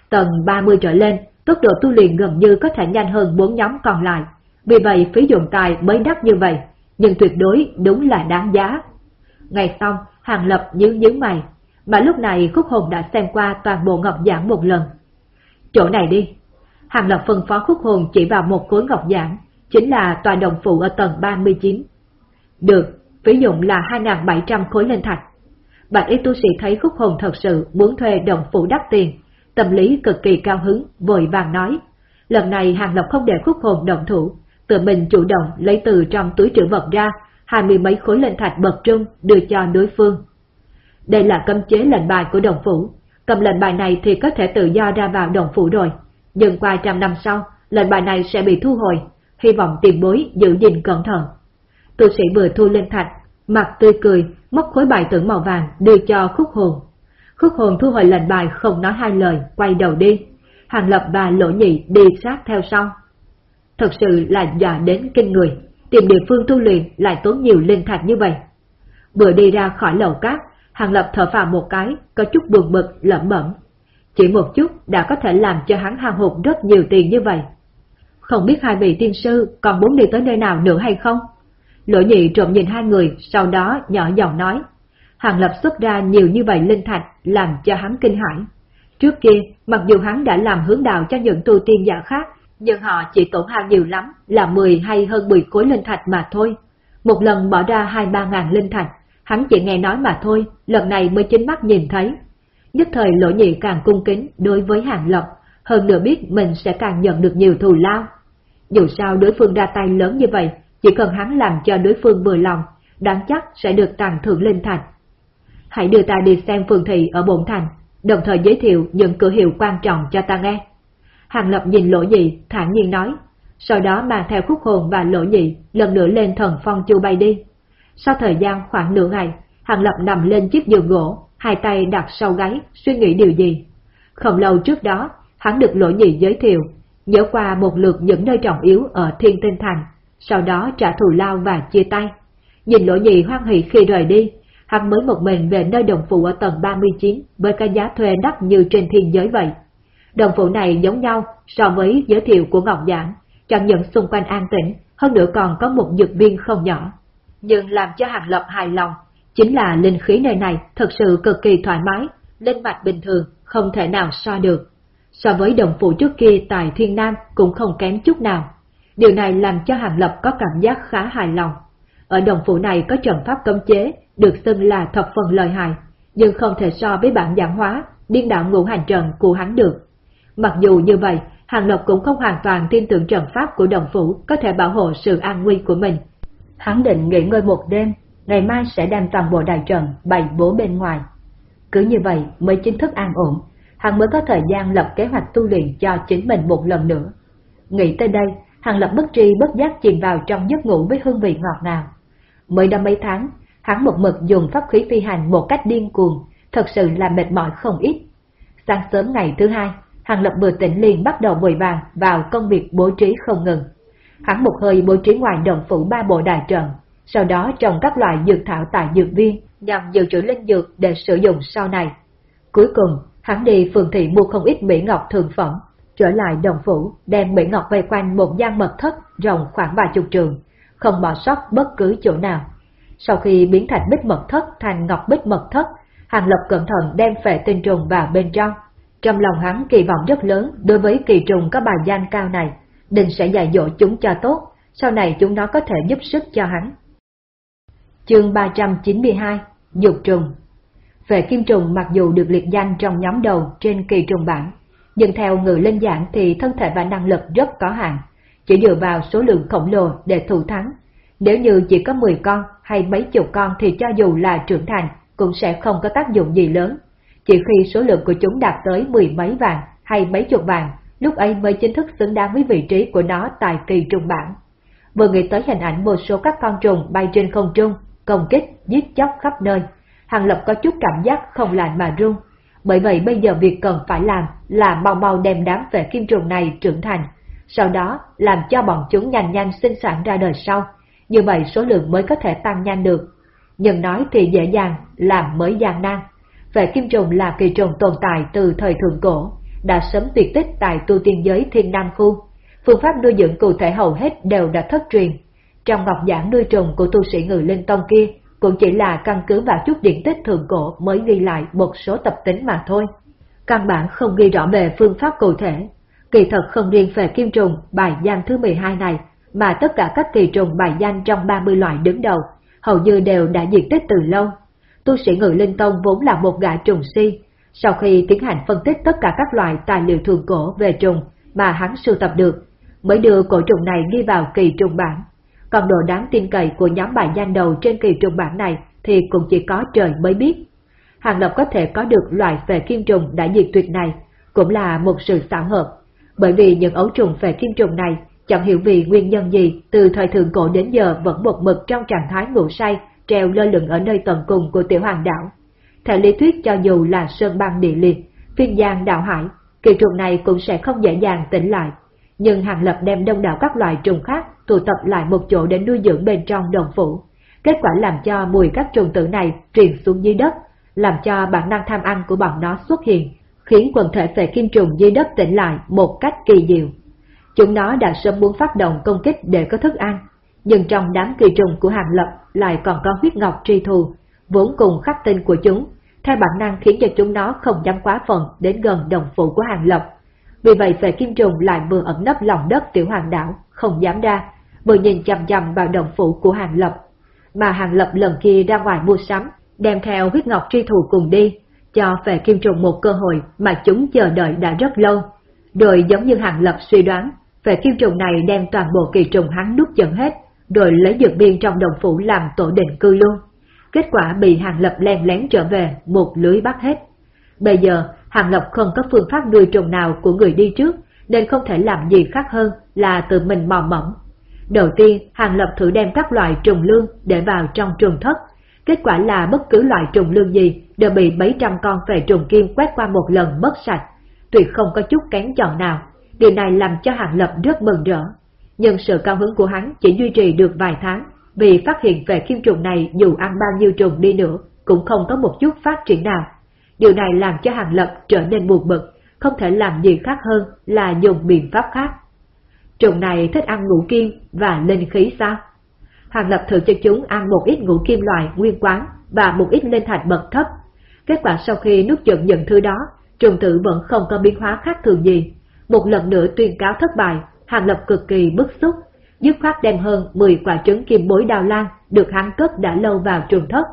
Tầng 30 trở lên, tốc độ tu luyện gần như có thể nhanh hơn bốn nhóm còn lại, vì vậy phí dụng tài mới đắt như vậy, nhưng tuyệt đối đúng là đáng giá. Ngày xong, Hàng Lập nhớ nhớ mày, mà lúc này Khúc Hồn đã xem qua toàn bộ ngọc giảng một lần. Chỗ này đi. Hàng Lập phân phó Khúc Hồn chỉ vào một khối ngọc giảng, chính là tòa đồng phụ ở tầng 39. Được, Ví dụng là 2.700 khối lên thạch. Bạch y tu sĩ thấy Khúc Hồn thật sự muốn thuê đồng phụ đắt tiền, tâm lý cực kỳ cao hứng, vội vàng nói. Lần này Hàng Lộc không để Khúc Hồn động thủ, tự mình chủ động lấy từ trong túi trữ vật ra hai mươi mấy khối lên thạch bậc trung đưa cho đối phương. Đây là cấm chế lệnh bài của đồng phủ, cầm lệnh bài này thì có thể tự do ra vào đồng phủ rồi, nhưng qua trăm năm sau, lệnh bài này sẽ bị thu hồi, hy vọng tiền bối giữ gìn cẩn thận. Tu sĩ vừa thu lên thạch, mặt tươi cười, móc khối bài tưởng màu vàng đưa cho khúc hồn. Khúc hồn thu hồi lệnh bài không nói hai lời, quay đầu đi. Hàng Lập và Lỗ Nhị đi sát theo sau thật sự là dọa đến kinh người, tìm địa phương tu luyện lại tốn nhiều linh thạch như vậy. Vừa đi ra khỏi lầu cát, Hàng Lập thở phào một cái, có chút buồn bực, lẩm bẩm. Chỉ một chút đã có thể làm cho hắn hao hụt rất nhiều tiền như vậy. Không biết hai vị tiên sư còn muốn đi tới nơi nào nữa hay không? Lỗ nhị trộm nhìn hai người, sau đó nhỏ giọng nói. Hàng Lập xuất ra nhiều như vậy linh thạch làm cho hắn kinh hãi. Trước kia, mặc dù hắn đã làm hướng đạo cho những tu tiên giả khác, nhưng họ chỉ tổn hao nhiều lắm là 10 hay hơn 10 khối linh thạch mà thôi. Một lần bỏ ra 2-3 ngàn linh thạch, hắn chỉ nghe nói mà thôi, lần này mới chính mắt nhìn thấy. Nhất thời lỗ nhị càng cung kính đối với hàng lộc, hơn nữa biết mình sẽ càng nhận được nhiều thù lao. Dù sao đối phương ra tay lớn như vậy, chỉ cần hắn làm cho đối phương vừa lòng, đáng chắc sẽ được tặng thưởng linh thành. Hãy đưa ta đi xem phường thị ở bổn thành, đồng thời giới thiệu những cửa hiệu quan trọng cho ta nghe. Hàng Lập nhìn lỗ nhị, thản nhiên nói, sau đó mang theo khúc hồn và lỗ nhị lần nữa lên thần phong chu bay đi. Sau thời gian khoảng nửa ngày, Hàng Lập nằm lên chiếc giường gỗ, hai tay đặt sau gáy, suy nghĩ điều gì. Không lâu trước đó, hắn được lỗ nhị giới thiệu, nhớ qua một lượt những nơi trọng yếu ở Thiên Tinh Thành, sau đó trả thù lao và chia tay. Nhìn lỗ nhị hoan hỷ khi rời đi, hắn mới một mình về nơi đồng phụ ở tầng 39 với cái giá thuê đắt như trên thiên giới vậy. Đồng phụ này giống nhau so với giới thiệu của Ngọc Giảng, chẳng những xung quanh an tĩnh, hơn nữa còn có một dược viên không nhỏ. Nhưng làm cho Hàng Lập hài lòng, chính là linh khí nơi này thật sự cực kỳ thoải mái, linh mạch bình thường, không thể nào so được. So với đồng phụ trước kia tại Thiên Nam cũng không kém chút nào. Điều này làm cho Hàng Lập có cảm giác khá hài lòng. Ở đồng phủ này có trận pháp cấm chế, được xưng là thập phần lợi hại, nhưng không thể so với bản giảng hóa, điên đạo ngũ hành trận của hắn được. Mặc dù như vậy, Hàng Lập cũng không hoàn toàn tin tưởng trận pháp của đồng phủ có thể bảo hộ sự an nguy của mình. Hắn định nghỉ ngơi một đêm, ngày mai sẽ đem toàn bộ đại trận bày bố bên ngoài. Cứ như vậy mới chính thức an ổn, hắn mới có thời gian lập kế hoạch tu luyện cho chính mình một lần nữa. Nghĩ tới đây, Hàng Lập bất tri bất giác chìm vào trong giấc ngủ với hương vị ngọt ngào. Mới năm mấy tháng, hắn một mực dùng pháp khí phi hành một cách điên cuồng, thật sự là mệt mỏi không ít. Sáng sớm ngày thứ hai, Hàng Lập vừa tỉnh liền bắt đầu vội vàng vào công việc bố trí không ngừng. Hắn một hơi bố trí ngoài động phủ ba bộ đại trận, sau đó trồng các loại dược thảo tại dược viên nhằm dự trữ linh dược để sử dụng sau này. Cuối cùng, hắn đi phường thị mua không ít mỹ ngọc thường phẩm, trở lại đồng phủ, đem mỹ ngọc vây quanh một gian mật thất rộng khoảng vài chục trường, không bỏ sót bất cứ chỗ nào. Sau khi biến thành bích mật thất thành ngọc bích mật thất, Hàng Lập cẩn thận đem phệ tinh trùng vào bên trong. Trong lòng hắn kỳ vọng rất lớn đối với kỳ trùng có bài danh cao này, định sẽ dạy dỗ chúng cho tốt, sau này chúng nó có thể giúp sức cho hắn. Chương 392 Dục trùng Về kim trùng mặc dù được liệt danh trong nhóm đầu trên kỳ trùng bản, nhưng theo người linh dạng thì thân thể và năng lực rất có hạn, chỉ dựa vào số lượng khổng lồ để thủ thắng. Nếu như chỉ có 10 con hay mấy chục con thì cho dù là trưởng thành cũng sẽ không có tác dụng gì lớn. Chỉ khi số lượng của chúng đạt tới mười mấy vàng hay mấy chục vàng, lúc ấy mới chính thức xứng đáng với vị trí của nó tại kỳ trùng bản. Vừa nghĩ tới hình ảnh một số các con trùng bay trên không trung, công kích, giết chóc khắp nơi, Hàng Lập có chút cảm giác không lành mà run. Bởi vậy bây giờ việc cần phải làm là mau mau đem đám về kim trùng này trưởng thành, sau đó làm cho bọn chúng nhanh nhanh sinh sản ra đời sau, như vậy số lượng mới có thể tăng nhanh được. Nhưng nói thì dễ dàng, làm mới gian nan. Về kim trùng là kỳ trùng tồn tại từ thời thượng cổ, đã sớm tuyệt tích tại tu tiên giới thiên nam khu. Phương pháp nuôi dưỡng cụ thể hầu hết đều đã thất truyền. Trong ngọc giảng nuôi trùng của tu sĩ ngự linh tông kia cũng chỉ là căn cứ vào chút điển tích thường cổ mới ghi lại một số tập tính mà thôi. Căn bản không ghi rõ về phương pháp cụ thể. Kỳ thật không riêng về kim trùng bài danh thứ 12 này, mà tất cả các kỳ trùng bài danh trong 30 loại đứng đầu, hầu như đều đã diệt tích từ lâu. Tu sĩ ngự linh tông vốn là một gã trùng si, sau khi tiến hành phân tích tất cả các loại tài liệu thường cổ về trùng mà hắn sưu tập được, mới đưa cổ trùng này ghi vào kỳ trùng bản. Còn độ đáng tin cậy của nhóm bài danh đầu trên kỳ trùng bản này thì cũng chỉ có trời mới biết. Hàng Lập có thể có được loại phệ kim trùng đã diệt tuyệt này, cũng là một sự xảo hợp, bởi vì những ấu trùng phệ kim trùng này chẳng hiểu vì nguyên nhân gì từ thời thượng cổ đến giờ vẫn một mực trong trạng thái ngủ say, treo lơ lửng ở nơi tận cùng của tiểu hoàng đảo. Theo lý thuyết cho dù là sơn băng địa liệt, phiên giang đạo hải, kỳ trùng này cũng sẽ không dễ dàng tỉnh lại. Nhưng Hàng Lập đem đông đảo các loài trùng khác tụ tập lại một chỗ để nuôi dưỡng bên trong đồng phủ. Kết quả làm cho mùi các trùng tử này truyền xuống dưới đất, làm cho bản năng tham ăn của bọn nó xuất hiện, khiến quần thể phệ kim trùng dưới đất tỉnh lại một cách kỳ diệu. Chúng nó đã sớm muốn phát động công kích để có thức ăn, nhưng trong đám kỳ trùng của Hàng Lập lại còn có huyết ngọc tri thù, vốn cùng khắc tinh của chúng, theo bản năng khiến cho chúng nó không dám quá phần đến gần đồng phụ của Hàng Lập. Vì vậy phệ kim trùng lại vừa ẩn nấp lòng đất tiểu hoàng đảo, không dám ra, vừa nhìn chằm chằm vào đồng phụ của Hàng Lập. Mà Hàng Lập lần kia ra ngoài mua sắm, đem theo huyết ngọc tri thù cùng đi, cho phệ kim trùng một cơ hội mà chúng chờ đợi đã rất lâu. Rồi giống như Hàng Lập suy đoán, phệ kim trùng này đem toàn bộ kỳ trùng hắn nuốt chận hết, rồi lấy dược biên trong đồng phủ làm tổ định cư luôn. Kết quả bị Hàng Lập len lén trở về, một lưới bắt hết. Bây giờ, Hàng lộc không có phương pháp nuôi trùng nào của người đi trước, nên không thể làm gì khác hơn là tự mình mò mẫm. Đầu tiên, Hàng lộc thử đem các loại trùng lương để vào trong trùng thất. Kết quả là bất cứ loại trùng lương gì đều bị mấy trăm con về trùng kim quét qua một lần mất sạch, tuyệt không có chút kén chọn nào. Điều này làm cho Hàng Lập rất mừng rỡ. Nhưng sự cao hứng của hắn chỉ duy trì được vài tháng, vì phát hiện về kim trùng này dù ăn bao nhiêu trùng đi nữa, cũng không có một chút phát triển nào. Điều này làm cho Hàng Lập trở nên buồn bực, không thể làm gì khác hơn là dùng biện pháp khác. Trùng này thích ăn ngũ kim và linh khí sao? Hàng Lập thử cho chúng ăn một ít ngũ kim loại nguyên quán và một ít linh thạch bậc thấp. Kết quả sau khi nuốt chừng những thứ đó, trùng tử vẫn không có biến hóa khác thường gì. Một lần nữa tuyên cáo thất bại, Hàng Lập cực kỳ bức xúc, dứt khoát đem hơn 10 quả trứng kim bối đào lan được hắn cất đã lâu vào trùng thất.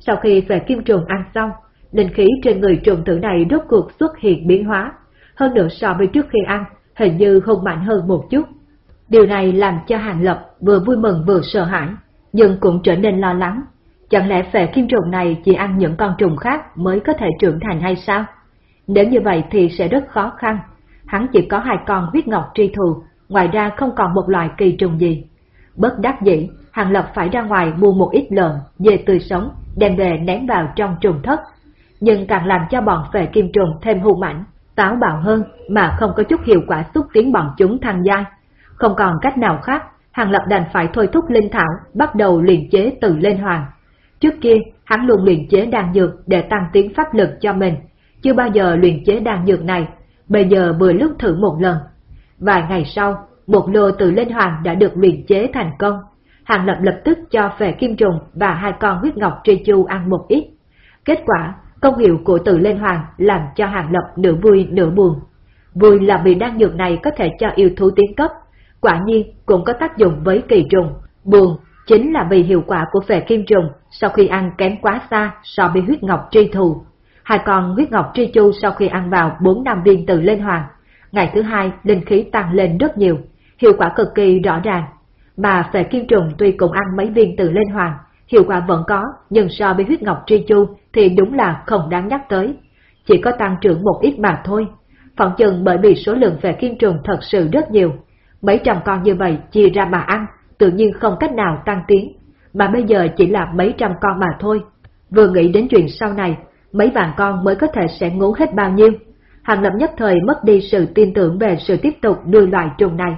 Sau khi về kim trùng ăn xong, linh khí trên người trùng tử này rốt cuộc xuất hiện biến hóa, hơn nữa so với trước khi ăn, hình như hung mạnh hơn một chút. Điều này làm cho Hàng Lập vừa vui mừng vừa sợ hãi, nhưng cũng trở nên lo lắng. Chẳng lẽ phệ kim trùng này chỉ ăn những con trùng khác mới có thể trưởng thành hay sao? Nếu như vậy thì sẽ rất khó khăn. Hắn chỉ có hai con huyết ngọc tri thù, ngoài ra không còn một loại kỳ trùng gì. Bất đắc dĩ, Hàng Lập phải ra ngoài mua một ít lợn, dê tươi sống, đem về ném vào trong trùng thất. Nhưng càng làm cho bọn phệ kim trùng thêm hung mạnh, táo bạo hơn mà không có chút hiệu quả xúc tiến bọn chúng thăng giai. Không còn cách nào khác, Hàng Lập đành phải thôi thúc linh thảo, bắt đầu luyện chế từ lên hoàng. Trước kia, hắn luôn luyện chế đan dược để tăng tiến pháp lực cho mình, chưa bao giờ luyện chế đan dược này, bây giờ vừa lúc thử một lần. Vài ngày sau, một lô từ lên hoàng đã được luyện chế thành công. Hàng Lập lập tức cho về kim trùng và hai con huyết ngọc tri chu ăn một ít. Kết quả, công hiệu của từ lên hoàng làm cho Hàng Lập nửa vui nửa buồn. Vui là vì đan dược này có thể cho yêu thú tiến cấp, quả nhiên cũng có tác dụng với kỳ trùng. Buồn chính là vì hiệu quả của phệ kim trùng sau khi ăn kém quá xa so với huyết ngọc tri thù. Hai con huyết ngọc tri chu sau khi ăn vào 4 năm viên từ lên hoàng, ngày thứ hai linh khí tăng lên rất nhiều, hiệu quả cực kỳ rõ ràng. Mà phệ kim trùng tuy cùng ăn mấy viên từ lên hoàng, hiệu quả vẫn có, nhưng so với huyết ngọc tri chu thì đúng là không đáng nhắc tới. Chỉ có tăng trưởng một ít mà thôi. Phỏng chừng bởi vì số lượng về kim trùng thật sự rất nhiều. Mấy trăm con như vậy chia ra mà ăn, tự nhiên không cách nào tăng tiến. Mà bây giờ chỉ là mấy trăm con mà thôi. Vừa nghĩ đến chuyện sau này, mấy vạn con mới có thể sẽ ngủ hết bao nhiêu. Hàng lập nhất thời mất đi sự tin tưởng về sự tiếp tục nuôi loại trùng này.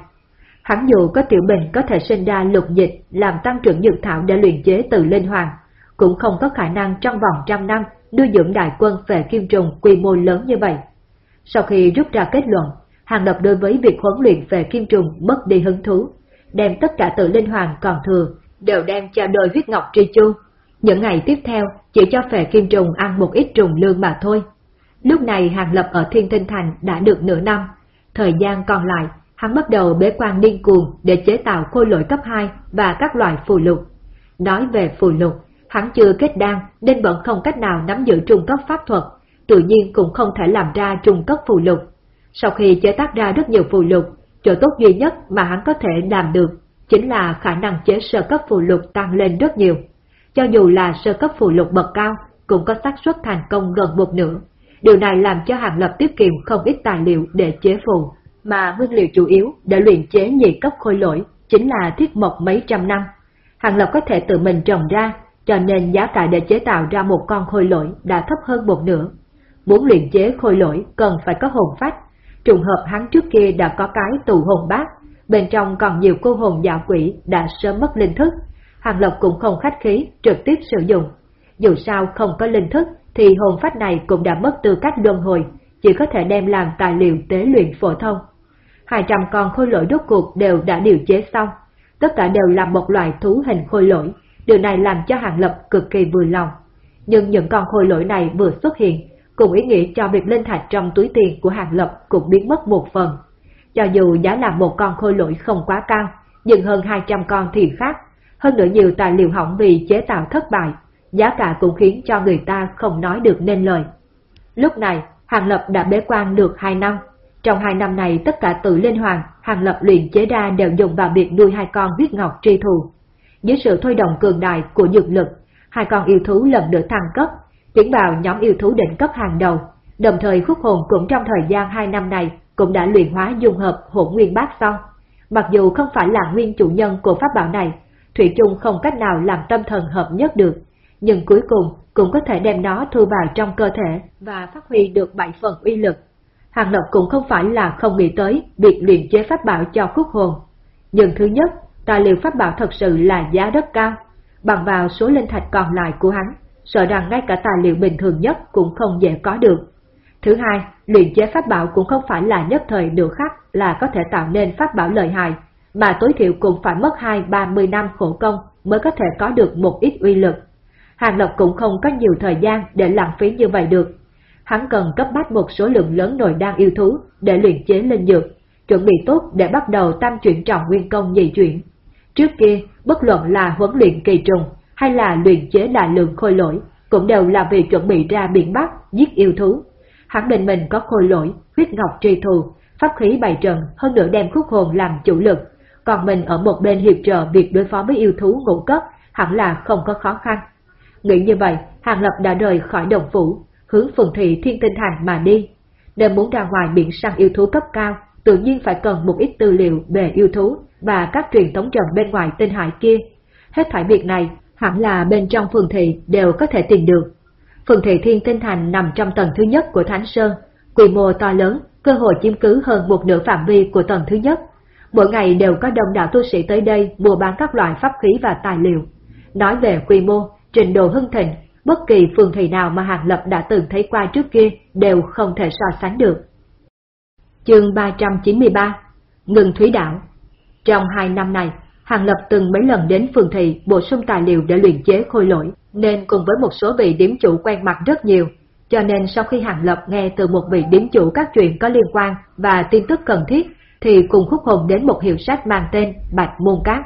Hắn dù có tiểu bình có thể sinh ra lục dịch làm tăng trưởng dược thảo để luyện chế từ linh hoàng, cũng không có khả năng trong vòng trăm năm nuôi dưỡng đại quân về kim trùng quy mô lớn như vậy. Sau khi rút ra kết luận, Hàng Lập đối với việc huấn luyện về kim trùng mất đi hứng thú, đem tất cả tự linh hoàng còn thừa, đều đem cho đôi huyết ngọc tri chu. Những ngày tiếp theo, chỉ cho phệ kim trùng ăn một ít trùng lương mà thôi. Lúc này Hàng Lập ở Thiên Tinh Thành đã được nửa năm, thời gian còn lại, hắn bắt đầu bế quan điên cuồng để chế tạo khôi lỗi cấp 2 và các loại phù lục. Nói về phù lục, hắn chưa kết đan nên vẫn không cách nào nắm giữ trung cấp pháp thuật, tự nhiên cũng không thể làm ra trung cấp phù lục. Sau khi chế tác ra rất nhiều phù lục, chỗ tốt duy nhất mà hắn có thể làm được chính là khả năng chế sơ cấp phù lục tăng lên rất nhiều. Cho dù là sơ cấp phù lục bậc cao, cũng có xác suất thành công gần một nửa. Điều này làm cho Hàng Lập tiết kiệm không ít tài liệu để chế phù, mà nguyên liệu chủ yếu để luyện chế nhị cấp khôi lỗi chính là thiết mộc mấy trăm năm. Hàng Lập có thể tự mình trồng ra, cho nên giá cả để chế tạo ra một con khôi lỗi đã thấp hơn một nửa. Muốn luyện chế khôi lỗi cần phải có hồn phách, trùng hợp hắn trước kia đã có cái tù hồn bát, bên trong còn nhiều cô hồn dạo quỷ đã sớm mất linh thức. Hàng Lập cũng không khách khí, trực tiếp sử dụng. Dù sao không có linh thức thì hồn phách này cũng đã mất tư cách luân hồi, chỉ có thể đem làm tài liệu tế luyện phổ thông. 200 con khôi lỗi đốt cuộc đều đã điều chế xong, tất cả đều là một loại thú hình khôi lỗi, điều này làm cho Hàng Lập cực kỳ vui lòng. Nhưng những con khôi lỗi này vừa xuất hiện, cùng ý nghĩa cho việc linh thạch trong túi tiền của Hàng Lập cũng biến mất một phần. Cho dù giá làm một con khôi lỗi không quá cao, nhưng hơn 200 con thì khác, hơn nữa nhiều tài liệu hỏng vì chế tạo thất bại, giá cả cũng khiến cho người ta không nói được nên lời. Lúc này, Hàng Lập đã bế quan được 2 năm. Trong hai năm này tất cả tự linh hoàng, Hàng Lập luyện chế ra đều dùng vào việc nuôi hai con huyết ngọc tri thù. dưới sự thôi động cường đại của dược lực, hai con yêu thú lần nữa thăng cấp, tiến vào nhóm yêu thú đỉnh cấp hàng đầu, đồng thời khúc hồn cũng trong thời gian hai năm này cũng đã luyện hóa dung hợp hỗn nguyên bát xong. Mặc dù không phải là nguyên chủ nhân của pháp bảo này, Thủy chung không cách nào làm tâm thần hợp nhất được, nhưng cuối cùng cũng có thể đem nó thu vào trong cơ thể và phát huy được bảy phần uy lực. Hàng Lập cũng không phải là không nghĩ tới việc luyện chế pháp bảo cho khúc hồn. Nhưng thứ nhất, tài liệu pháp bảo thật sự là giá rất cao, bằng vào số linh thạch còn lại của hắn, sợ rằng ngay cả tài liệu bình thường nhất cũng không dễ có được. Thứ hai, luyện chế pháp bảo cũng không phải là nhất thời được khắc là có thể tạo nên pháp bảo lợi hại, mà tối thiểu cũng phải mất hai ba mươi năm khổ công mới có thể có được một ít uy lực. Hàng Lập cũng không có nhiều thời gian để lãng phí như vậy được. Hắn cần cấp bách một số lượng lớn nội đan yêu thú để luyện chế linh dược, chuẩn bị tốt để bắt đầu tam chuyển trọng nguyên công nhị chuyển. Trước kia, bất luận là huấn luyện kỳ trùng hay là luyện chế đại lượng khôi lỗi, cũng đều là vì chuẩn bị ra biển Bắc giết yêu thú. Hắn định mình có khôi lỗi, huyết ngọc truy thù, pháp khí bày trận hơn nữa đem khúc hồn làm chủ lực, còn mình ở một bên hiệp trợ việc đối phó với yêu thú ngũ cấp hẳn là không có khó khăn. Nghĩ như vậy, Hàng Lập đã rời khỏi đồng phủ, hướng phường thị thiên tinh thành mà đi. Nếu muốn ra ngoài biển săn yêu thú cấp cao, tự nhiên phải cần một ít tư liệu về yêu thú và các truyền thống trận bên ngoài tinh hải kia. Hết thải việc này, hẳn là bên trong phường thị đều có thể tìm được. Phường thị thiên tinh thành nằm trong tầng thứ nhất của Thánh Sơn, quy mô to lớn, cơ hội chiếm cứ hơn một nửa phạm vi của tầng thứ nhất. Mỗi ngày đều có đông đảo tu sĩ tới đây mua bán các loại pháp khí và tài liệu. Nói về quy mô, trình độ hưng thịnh, bất kỳ phường thị nào mà Hàng Lập đã từng thấy qua trước kia đều không thể so sánh được. Chương 393 Ngừng Thúy Đảo Trong hai năm này, Hàng Lập từng mấy lần đến phường thị bổ sung tài liệu để luyện chế khôi lỗi, nên cùng với một số vị điểm chủ quen mặt rất nhiều, cho nên sau khi Hàng Lập nghe từ một vị điểm chủ các chuyện có liên quan và tin tức cần thiết, thì cùng khúc hồn đến một hiệu sách mang tên Bạch Môn Cát.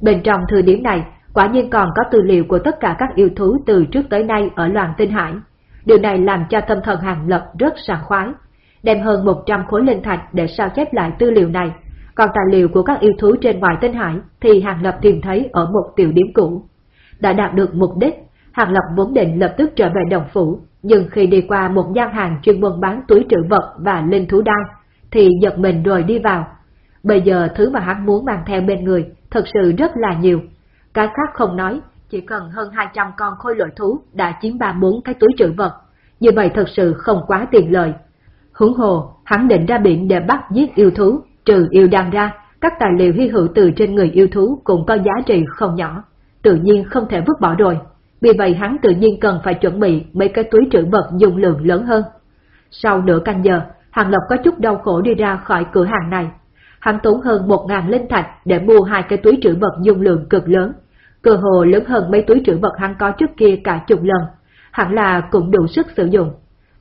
Bên trong thư điểm này, quả nhiên còn có tư liệu của tất cả các yêu thú từ trước tới nay ở loạn tinh hải. Điều này làm cho tâm thần Hàng Lập rất sảng khoái, đem hơn 100 khối linh thạch để sao chép lại tư liệu này. Còn tài liệu của các yêu thú trên ngoài tinh hải thì Hàng Lập tìm thấy ở một tiểu điểm cũ. Đã đạt được mục đích, Hàng Lập vốn định lập tức trở về đồng phủ, nhưng khi đi qua một gian hàng chuyên buôn bán túi trữ vật và linh thú đan, thì giật mình rồi đi vào. Bây giờ thứ mà hắn muốn mang theo bên người thật sự rất là nhiều. Cái khác không nói, chỉ cần hơn 200 con khôi lội thú đã chiếm 3-4 cái túi trữ vật. Như vậy thật sự không quá tiền lợi. Hướng hồ, hắn định ra biển để bắt giết yêu thú, trừ yêu đang ra, các tài liệu hy hữu từ trên người yêu thú cũng có giá trị không nhỏ, tự nhiên không thể vứt bỏ rồi. Vì vậy hắn tự nhiên cần phải chuẩn bị mấy cái túi trữ vật dung lượng lớn hơn. Sau nửa canh giờ, Hàng lộc có chút đau khổ đi ra khỏi cửa hàng này. Hắn tốn hơn một ngàn linh thạch để mua hai cái túi trữ vật dung lượng cực lớn. Cơ hồ lớn hơn mấy túi trữ vật hắn có trước kia cả chục lần. Hẳn là cũng đủ sức sử dụng.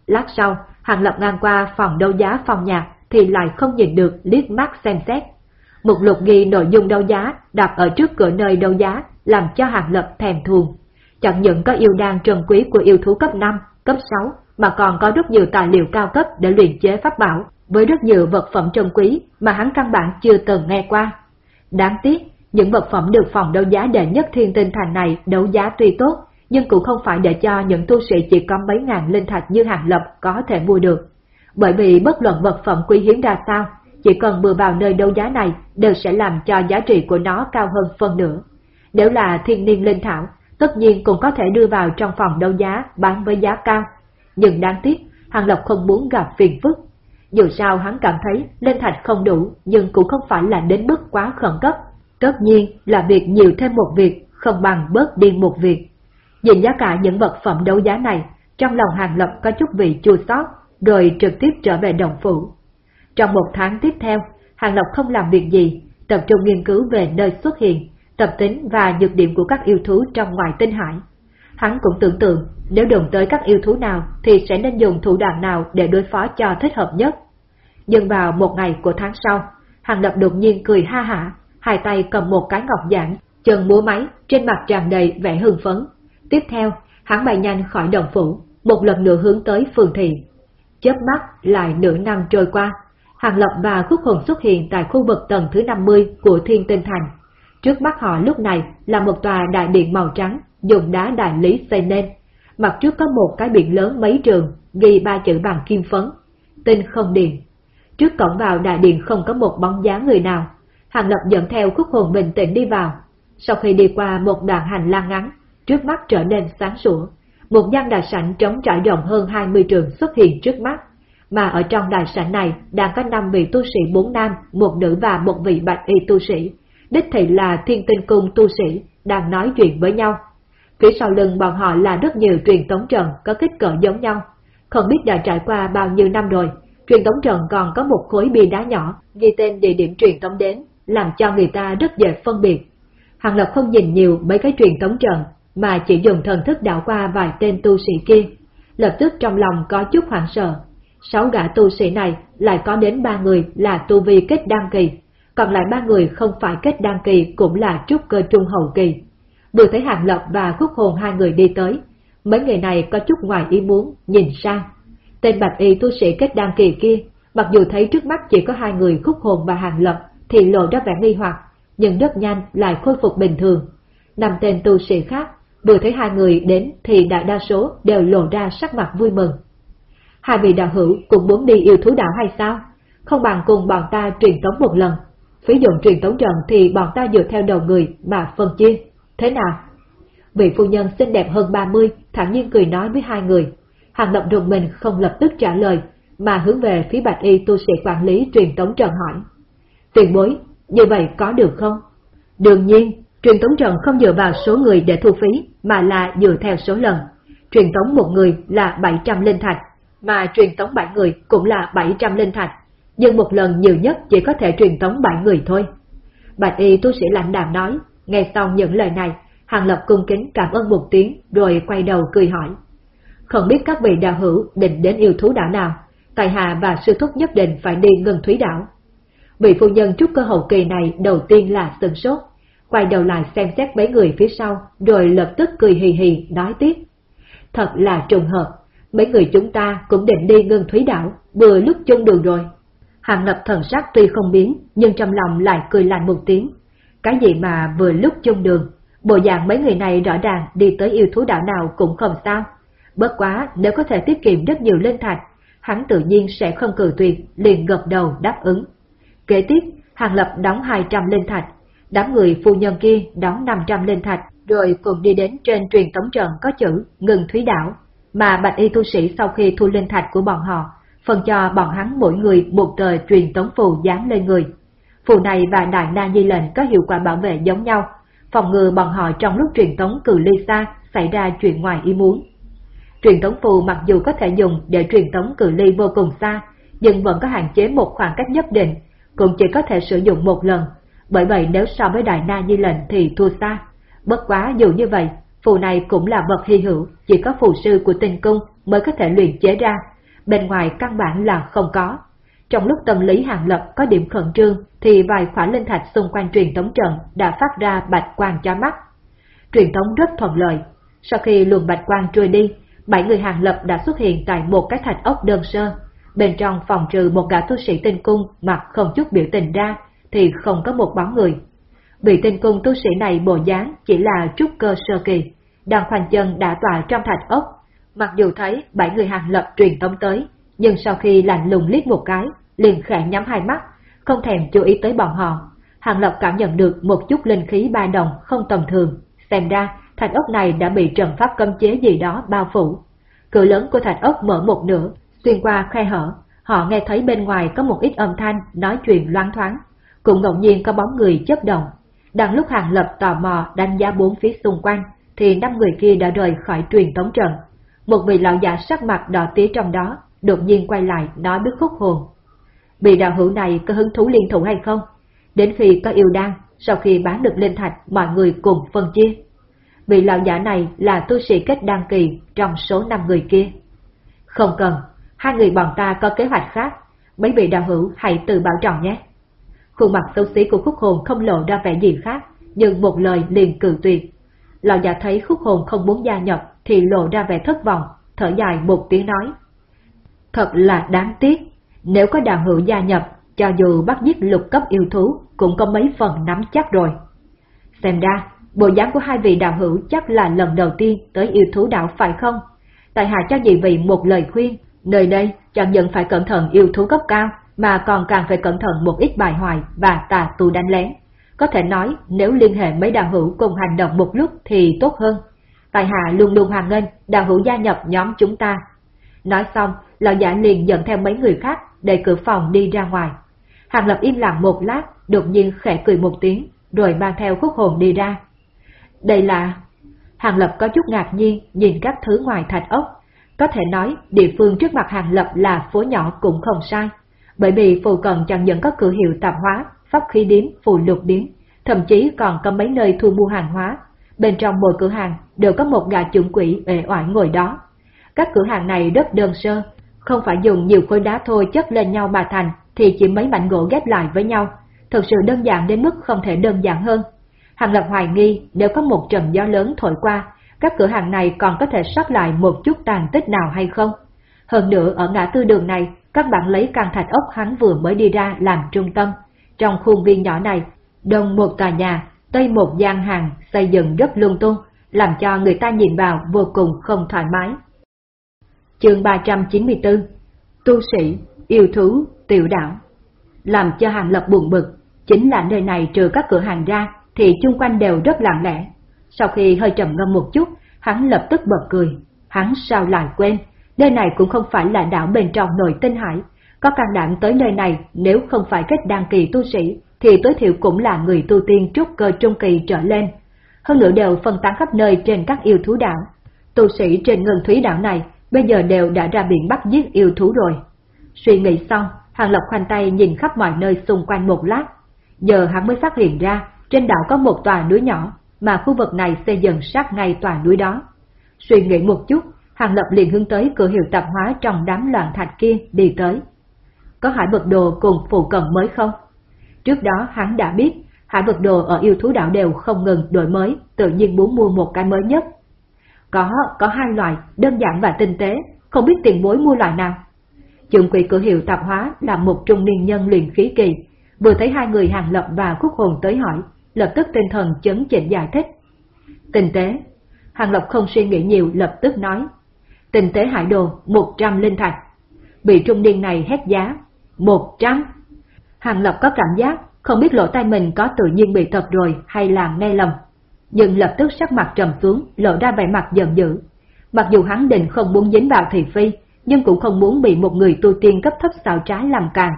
Lát sau, Hàng Lập ngang qua phòng đấu giá phòng nhạc thì lại không nhìn được liếc mắt xem xét. Một lục ghi nội dung đấu giá đặt ở trước cửa nơi đấu giá làm cho Hàng Lập thèm thuồng. Chẳng những có yêu đan trần quý của yêu thú cấp 5, cấp 6 mà còn có rất nhiều tài liệu cao cấp để luyện chế pháp bảo, với rất nhiều vật phẩm trân quý mà hắn căn bản chưa từng nghe qua. Đáng tiếc, những vật phẩm được phòng đấu giá đệ nhất thiên tinh thành này đấu giá tuy tốt, nhưng cũng không phải để cho những tu sĩ chỉ có mấy ngàn linh thạch như hàng lập có thể mua được. Bởi vì bất luận vật phẩm quý hiếm ra sao, chỉ cần vừa vào nơi đấu giá này đều sẽ làm cho giá trị của nó cao hơn phân nửa. Nếu là thiên niên linh thảo, tất nhiên cũng có thể đưa vào trong phòng đấu giá bán với giá cao, nhưng đáng tiếc, Hàng Lộc không muốn gặp phiền phức. Dù sao hắn cảm thấy linh thạch không đủ, nhưng cũng không phải là đến mức quá khẩn cấp. Tất nhiên là việc nhiều thêm một việc, không bằng bớt đi một việc. Nhìn giá cả những vật phẩm đấu giá này, trong lòng Hàng Lập có chút vị chua xót, rồi trực tiếp trở về đồng phủ. Trong một tháng tiếp theo, Hàng Lập không làm việc gì, tập trung nghiên cứu về nơi xuất hiện, tập tính và nhược điểm của các yêu thú trong ngoài tinh hải. Hắn cũng tưởng tượng nếu đụng tới các yêu thú nào thì sẽ nên dùng thủ đoạn nào để đối phó cho thích hợp nhất. Nhưng vào một ngày của tháng sau, Hàng Lập đột nhiên cười ha hả, hai tay cầm một cái ngọc giản, chân múa máy, trên mặt tràn đầy vẻ hưng phấn. Tiếp theo, hắn bay nhanh khỏi đồng phủ, một lần nữa hướng tới phường thị. Chớp mắt lại nửa năm trôi qua, Hàng Lập và Khúc Hồn xuất hiện tại khu vực tầng thứ 50 của Thiên Tinh Thành. Trước mắt họ lúc này là một tòa đại điện màu trắng, dùng đá đại lý xây nên. Mặt trước có một cái biển lớn mấy trường, ghi ba chữ bằng kim phấn. Tinh không điện. Trước cổng vào đại điện không có một bóng dáng người nào. Hàng Lập dẫn theo khúc hồn bình tĩnh đi vào. Sau khi đi qua một đoạn hành lang ngắn, trước mắt trở nên sáng sủa. Một gian đại sảnh trống trải rộng hơn 20 trường xuất hiện trước mắt. Mà ở trong đại sảnh này đang có 5 vị tu sĩ bốn nam, một nữ và một vị bạch y tu sĩ. Đích thị là thiên tinh cung tu sĩ, đang nói chuyện với nhau. Phía sau lưng bọn họ là rất nhiều truyền tống trận có kích cỡ giống nhau. Không biết đã trải qua bao nhiêu năm rồi, truyền tống trận còn có một khối bia đá nhỏ ghi tên địa điểm truyền tống đến, làm cho người ta rất dễ phân biệt. Hàng Lập không nhìn nhiều mấy cái truyền tống trận, mà chỉ dùng thần thức đảo qua vài tên tu sĩ kia. Lập tức trong lòng có chút hoảng sợ. Sáu gã tu sĩ này lại có đến ba người là tu vi kết đăng kỳ, còn lại ba người không phải kết đăng kỳ cũng là trúc cơ trung hậu kỳ. Vừa thấy Hàng Lập và Khúc Hồn hai người đi tới, mấy người này có chút ngoài ý muốn, nhìn sang. Tên bạch y tu sĩ kết đăng kỳ kia, mặc dù thấy trước mắt chỉ có hai người Khúc Hồn và Hàng Lập, thì lộ ra vẻ nghi hoặc, nhưng rất nhanh lại khôi phục bình thường. Năm tên tu sĩ khác, vừa thấy hai người đến thì đại đa số đều lộ ra sắc mặt vui mừng. Hai vị đạo hữu cũng muốn đi yêu thú đảo hay sao? Không bằng cùng bọn ta truyền tống một lần. Phí dụng truyền tống trận thì bọn ta dựa theo đầu người mà phân chia. Thế nào? Vị phu nhân xinh đẹp hơn 30 thẳng nhiên cười nói với hai người. Hàng lập rùng mình không lập tức trả lời, mà hướng về phía bạch y tu sĩ quản lý truyền tống trận hỏi. Tiền bối, như vậy có được không? Đương nhiên, truyền tống trận không dựa vào số người để thu phí, mà là dựa theo số lần. Truyền tống một người là 700 linh thạch, mà truyền tống 7 người cũng là 700 linh thạch, nhưng một lần nhiều nhất chỉ có thể truyền tống 7 người thôi. Bạch y tu sĩ lãnh đạm nói, nghe xong những lời này, Hàng Lập cung kính cảm ơn một tiếng rồi quay đầu cười hỏi. Không biết các vị đạo hữu định đến yêu thú đảo nào, Tài Hà và sư thúc nhất định phải đi ngân thúy đảo. Vị phu nhân trúc cơ hậu kỳ này đầu tiên là sừng sốt, quay đầu lại xem xét mấy người phía sau, rồi lập tức cười hì hì nói tiếp. Thật là trùng hợp, mấy người chúng ta cũng định đi ngân thúy đảo, vừa lúc chung đường rồi. Hàng lập thần sắc tuy không biến, nhưng trong lòng lại cười lạnh một tiếng. Cái gì mà vừa lúc chung đường, bộ dạng mấy người này rõ ràng đi tới yêu thú đảo nào cũng không sao. Bất quá nếu có thể tiết kiệm rất nhiều linh thạch, hắn tự nhiên sẽ không cử tuyệt, liền gật đầu đáp ứng. Kế tiếp, Hàng Lập đóng 200 linh thạch, đám người phu nhân kia đóng 500 linh thạch, rồi cùng đi đến trên truyền tống trận có chữ ngừng thúy đảo, mà bạch y tu sĩ sau khi thu linh thạch của bọn họ, phần cho bọn hắn mỗi người một tờ truyền tống phù dán lên người. Phù này và đại na di lệnh có hiệu quả bảo vệ giống nhau, phòng ngừa bọn họ trong lúc truyền tống cử ly xa xảy ra chuyện ngoài ý muốn. Truyền tống phù mặc dù có thể dùng để truyền tống cử ly vô cùng xa, nhưng vẫn có hạn chế một khoảng cách nhất định, cũng chỉ có thể sử dụng một lần, bởi vậy nếu so với đại na di lệnh thì thua xa. Bất quá dù như vậy, phù này cũng là vật hy hữu, chỉ có phù sư của tinh cung mới có thể luyện chế ra, bên ngoài căn bản là không có. Trong lúc tâm lý hàng lập có điểm khẩn trương, thì vài khỏa linh thạch xung quanh truyền tống trận đã phát ra bạch quang cho mắt. Truyền tống rất thuận lợi. Sau khi luồng bạch quang trôi đi, bảy người hàng lập đã xuất hiện tại một cái thạch ốc đơn sơ. Bên trong phòng trừ một gã tu sĩ tinh cung mặt không chút biểu tình ra, thì không có một bóng người. Vị tinh cung tu sĩ này bộ dáng chỉ là trúc cơ sơ kỳ, đang khoanh chân đã tọa trong thạch ốc. Mặc dù thấy bảy người hàng lập truyền tống tới, nhưng sau khi lạnh lùng liếc một cái, liền khẽ nhắm hai mắt, không thèm chú ý tới bọn họ. Hàng Lập cảm nhận được một chút linh khí ba đồng không tầm thường, xem ra thạch ốc này đã bị trận pháp cấm chế gì đó bao phủ. Cửa lớn của thạch ốc mở một nửa, xuyên qua khe hở, họ nghe thấy bên ngoài có một ít âm thanh nói chuyện loáng thoáng, cũng ngẫu nhiên có bóng người chớp động. Đang lúc Hàng Lập tò mò đánh giá bốn phía xung quanh, thì năm người kia đã rời khỏi truyền tống trận. Một vị lão giả sắc mặt đỏ tía trong đó, đột nhiên quay lại nói với khúc hồn. Vị đạo hữu này có hứng thú liên thủ hay không? Đến khi có yêu đan, sau khi bán được linh thạch, mọi người cùng phân chia. Vị lão giả này là tu sĩ kết đan kỳ trong số năm người kia. Không cần, hai người bọn ta có kế hoạch khác, mấy vị đạo hữu hãy tự bảo trọng nhé. Khuôn mặt xấu xí của khúc hồn không lộ ra vẻ gì khác, nhưng một lời liền cự tuyệt. Lão già thấy khúc hồn không muốn gia nhập thì lộ ra vẻ thất vọng, thở dài một tiếng nói. Thật là đáng tiếc, nếu có đạo hữu gia nhập, cho dù bắt giết lục cấp yêu thú, cũng có mấy phần nắm chắc rồi. Xem ra, bộ dáng của hai vị đạo hữu chắc là lần đầu tiên tới yêu thú đạo phải không? Tại hạ cho dị vị một lời khuyên, nơi đây chẳng những phải cẩn thận yêu thú cấp cao, mà còn càng phải cẩn thận một ít bài hoài và tà tu đánh lén. Có thể nói nếu liên hệ mấy đạo hữu cùng hành động một lúc thì tốt hơn. Tài hạ luôn luôn hoàng nghênh đạo hữu gia nhập nhóm chúng ta. Nói xong, lão giả liền dẫn theo mấy người khác để cửa phòng đi ra ngoài. Hàng Lập im lặng một lát, đột nhiên khẽ cười một tiếng, rồi mang theo khúc hồn đi ra. Đây là... Hàng Lập có chút ngạc nhiên nhìn các thứ ngoài thạch ốc. Có thể nói địa phương trước mặt Hàng Lập là phố nhỏ cũng không sai, bởi vì phù cận chẳng những có cửa hiệu tạp hóa, pháp khí điếm, phù lục điếm, thậm chí còn có mấy nơi thu mua hàng hóa. Bên trong mỗi cửa hàng đều có một gà chuẩn quỷ ệ oải ngồi đó. Các cửa hàng này rất đơn sơ, không phải dùng nhiều khối đá thôi chất lên nhau mà thành, thì chỉ mấy mảnh gỗ ghép lại với nhau, thực sự đơn giản đến mức không thể đơn giản hơn. Hàng Lập hoài nghi nếu có một trận gió lớn thổi qua, các cửa hàng này còn có thể sót lại một chút tàn tích nào hay không? Hơn nữa ở ngã tư đường này, các bạn lấy căn thạch ốc hắn vừa mới đi ra làm trung tâm. Trong khuôn viên nhỏ này, đông một tòa nhà, tây một gian hàng xây dựng rất lung tung, làm cho người ta nhìn vào vô cùng không thoải mái. Chương 394 Tu sĩ, yêu thú, tiểu đảo Làm cho hàng lập buồn bực, chính là nơi này trừ các cửa hàng ra, thì chung quanh đều rất lặng lẽ. Sau khi hơi trầm ngâm một chút, hắn lập tức bật cười. Hắn sao lại quên, nơi này cũng không phải là đảo bên trong nội tinh hải. Có can đảm tới nơi này nếu không phải kết đăng kỳ tu sĩ, thì tối thiểu cũng là người tu tiên trúc cơ trung kỳ trở lên. Hơn nữa đều phân tán khắp nơi trên các yêu thú đảo. Tu sĩ trên ngân thúy đảo này bây giờ đều đã ra biển bắt giết yêu thú rồi. Suy nghĩ xong, Hàng Lập khoanh tay nhìn khắp mọi nơi xung quanh một lát. Giờ hắn mới phát hiện ra, trên đảo có một tòa núi nhỏ, mà khu vực này xây dựng sát ngay tòa núi đó. Suy nghĩ một chút, Hàng Lập liền hướng tới cửa hiệu tạp hóa trong đám loạn thạch kia đi tới. Có hải vật đồ cùng phụ cận mới không? Trước đó hắn đã biết, hải vật đồ ở yêu thú đảo đều không ngừng đổi mới, tự nhiên muốn mua một cái mới nhất. Có, có hai loại, đơn giản và tinh tế, không biết tiền bối mua loại nào. Trường quỷ cửa hiệu tạp hóa là một trung niên nhân luyện khí kỳ, vừa thấy hai người hàng lập và khúc hồn tới hỏi, lập tức tinh thần chấn chỉnh giải thích. tình tế, hàng Lộc không suy nghĩ nhiều lập tức nói, tình tế hải đồ một trăm linh thạch. Bị trung niên này hét giá, một trăm. Hàng Lộc có cảm giác không biết lỗ tai mình có tự nhiên bị tập rồi hay là nghe lầm. Nhưng lập tức sắc mặt trầm xuống, lộ ra vẻ mặt giận dữ. Mặc dù hắn định không muốn dính vào thị phi, nhưng cũng không muốn bị một người tu tiên cấp thấp xào trái làm càng.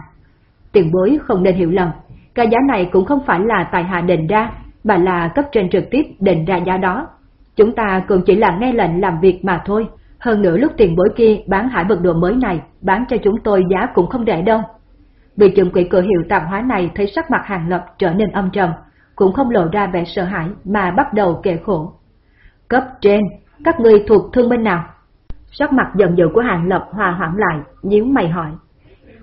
Tiền bối không nên hiểu lầm, cái giá này cũng không phải là tài hạ định ra, mà là cấp trên trực tiếp định ra giá đó. Chúng ta cũng chỉ là nghe lệnh làm việc mà thôi. Hơn nữa lúc tiền bối kia bán hải vật đồ mới này, bán cho chúng tôi giá cũng không rẻ đâu. Vị trưởng quỹ cửa hiệu tạp hóa này thấy sắc mặt hàng lập trở nên âm trầm, cũng không lộ ra vẻ sợ hãi mà bắt đầu kể khổ. Cấp trên, các ngươi thuộc thương binh nào? Sắc mặt giận dữ của hàng lập hòa hoãn lại, nhíu mày hỏi.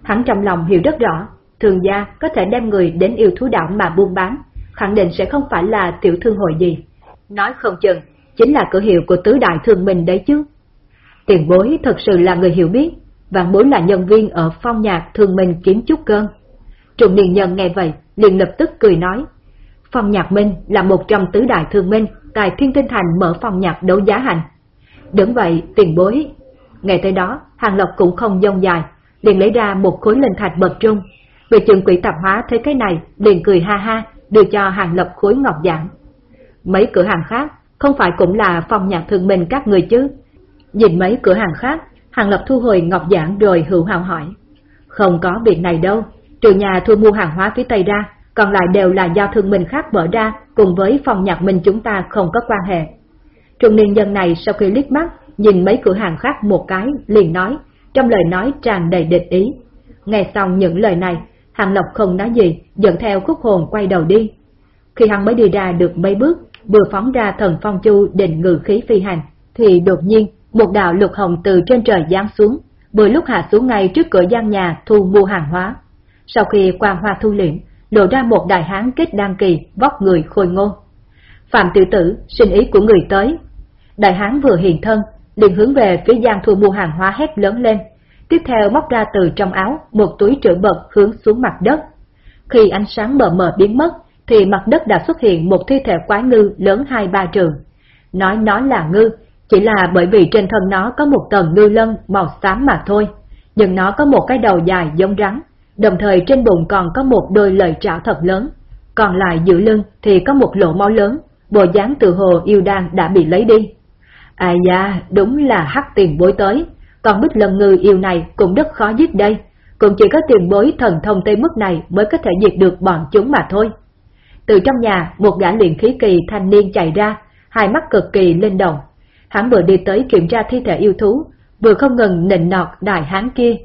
Hắn trong lòng hiểu rất rõ, thường gia có thể đem người đến yêu thú đảo mà buôn bán, khẳng định sẽ không phải là tiểu thương hội gì. Nói không chừng, chính là cửa hiệu của tứ đại thương minh đấy chứ. Tiền bối thật sự là người hiểu biết, vạn bối là nhân viên ở phong nhạc thương minh kiếm chút cơn. Trùng niên nhân nghe vậy, liền lập tức cười nói. Phong nhạc minh là một trong tứ đại thương minh, tại Thiên Tinh Thành mở phong nhạc đấu giá hành. Đứng vậy, tiền bối. Ngày tới đó, Hàng Lộc cũng không dông dài, liền lấy ra một khối linh thạch bậc trung. Vị trường quỹ tạp hóa thấy cái này, liền cười ha ha, đưa cho Hàng Lập khối ngọc giản Mấy cửa hàng khác, không phải cũng là phong nhạc thương minh các người chứ? Nhìn mấy cửa hàng khác, Hàng Lập thu hồi ngọc giản rồi hữu hào hỏi. Không có việc này đâu, trừ nhà thu mua hàng hóa phía Tây ra, còn lại đều là do thương minh khác mở ra, cùng với phòng nhạc minh chúng ta không có quan hệ. Trung niên dân này sau khi liếc mắt, nhìn mấy cửa hàng khác một cái, liền nói, trong lời nói tràn đầy địch ý. Nghe xong những lời này, Hàng Lộc không nói gì, dẫn theo khúc hồn quay đầu đi. Khi hắn mới đi ra được mấy bước, vừa phóng ra thần phong chu định ngự khí phi hành, thì đột nhiên một đạo lục hồng từ trên trời giáng xuống, vừa lúc hạ xuống ngay trước cửa gian nhà thu mua hàng hóa. Sau khi qua hoa thu liễm, lộ ra một đại hán kết đăng kỳ, vóc người khôi ngô. Phạm tiểu tử, xin ý của người tới. Đại hán vừa hiện thân, liền hướng về phía gian thu mua hàng hóa hét lớn lên. Tiếp theo móc ra từ trong áo một túi trữ vật hướng xuống mặt đất. Khi ánh sáng mờ mờ biến mất, thì mặt đất đã xuất hiện một thi thể quái ngư lớn hai ba trường. Nói nó là ngư, chỉ là bởi vì trên thân nó có một tầng ngư lân màu xám mà thôi, nhưng nó có một cái đầu dài giống rắn, đồng thời trên bụng còn có một đôi lời trảo thật lớn, còn lại giữa lưng thì có một lỗ máu lớn, bộ dáng từ hồ yêu đan đã bị lấy đi. À da, đúng là hắc tiền bối tới, còn bích lần ngư yêu này cũng rất khó giết đây, cũng chỉ có tiền bối thần thông tới mức này mới có thể diệt được bọn chúng mà thôi. Từ trong nhà, một gã luyện khí kỳ thanh niên chạy ra, hai mắt cực kỳ lên đồng. Hắn vừa đi tới kiểm tra thi thể yêu thú, vừa không ngừng nịnh nọt đại hán kia.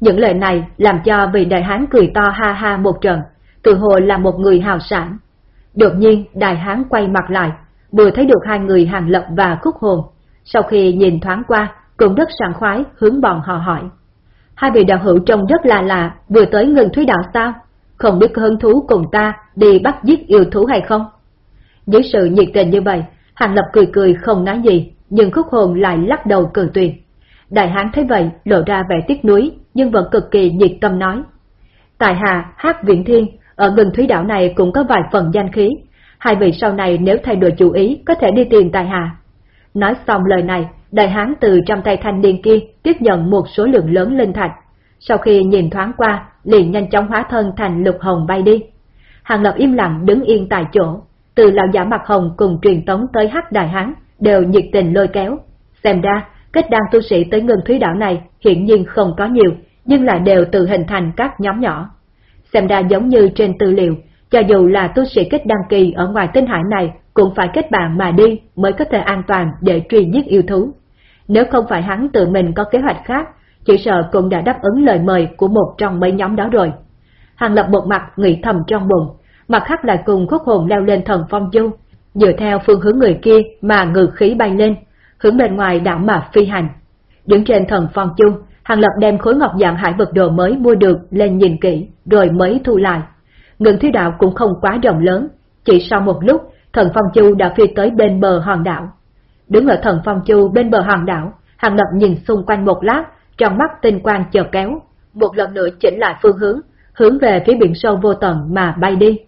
Những lời này làm cho vị đại hán cười to ha ha một trận, tự hồ là một người hào sản. Đột nhiên đại hán quay mặt lại, vừa thấy được hai người hàng lập và khúc hồn. Sau khi nhìn thoáng qua, cũng rất sảng khoái hướng bọn họ hỏi. Hai vị đạo hữu trông rất là lạ, vừa tới ngừng thúy đạo sao? Không biết hứng thú cùng ta đi bắt giết yêu thú hay không? Dưới sự nhiệt tình như vậy, Hàng Lập cười cười không nói gì, nhưng khúc hồn lại lắc đầu cử tuyệt. Đại hán thấy vậy, lộ ra vẻ tiếc nuối, nhưng vẫn cực kỳ nhiệt tâm nói. Tại Hà, Hát viễn Thiên, ở gần thúy đảo này cũng có vài phần danh khí. Hai vị sau này nếu thay đổi chủ ý, có thể đi tìm tài Hà. Nói xong lời này, đại hán từ trong tay thanh niên kia tiếp nhận một số lượng lớn linh thạch. Sau khi nhìn thoáng qua, liền nhanh chóng hóa thân thành lục hồng bay đi. Hàng Lập im lặng đứng yên tại chỗ, từ lão giả mặt hồng cùng truyền tống tới hắc đại hán đều nhiệt tình lôi kéo. Xem ra, kết đan tu sĩ tới ngân thúy đảo này hiển nhiên không có nhiều, nhưng lại đều tự hình thành các nhóm nhỏ. Xem ra giống như trên tư liệu, cho dù là tu sĩ kết đăng kỳ ở ngoài tinh hải này cũng phải kết bạn mà đi mới có thể an toàn để truy giết yêu thú. Nếu không phải hắn tự mình có kế hoạch khác, chỉ sợ cũng đã đáp ứng lời mời của một trong mấy nhóm đó rồi. Hàng lập một mặt nghĩ thầm trong bụng, mặt khác lại cùng khúc hồn leo lên thần phong du, dựa theo phương hướng người kia mà ngự khí bay lên, hướng bên ngoài đảo mà phi hành. Đứng trên thần phong du, Hàng Lập đem khối ngọc dạng hải vật đồ mới mua được lên nhìn kỹ, rồi mới thu lại. Ngừng thúy đạo cũng không quá rộng lớn, chỉ sau một lúc, thần phong chu đã phi tới bên bờ hòn đảo. Đứng ở thần phong chu bên bờ hòn đảo, Hàng Lập nhìn xung quanh một lát, trong mắt tinh quang chợt kéo, một lần nữa chỉnh lại phương hướng, hướng về phía biển sâu vô tận mà bay đi.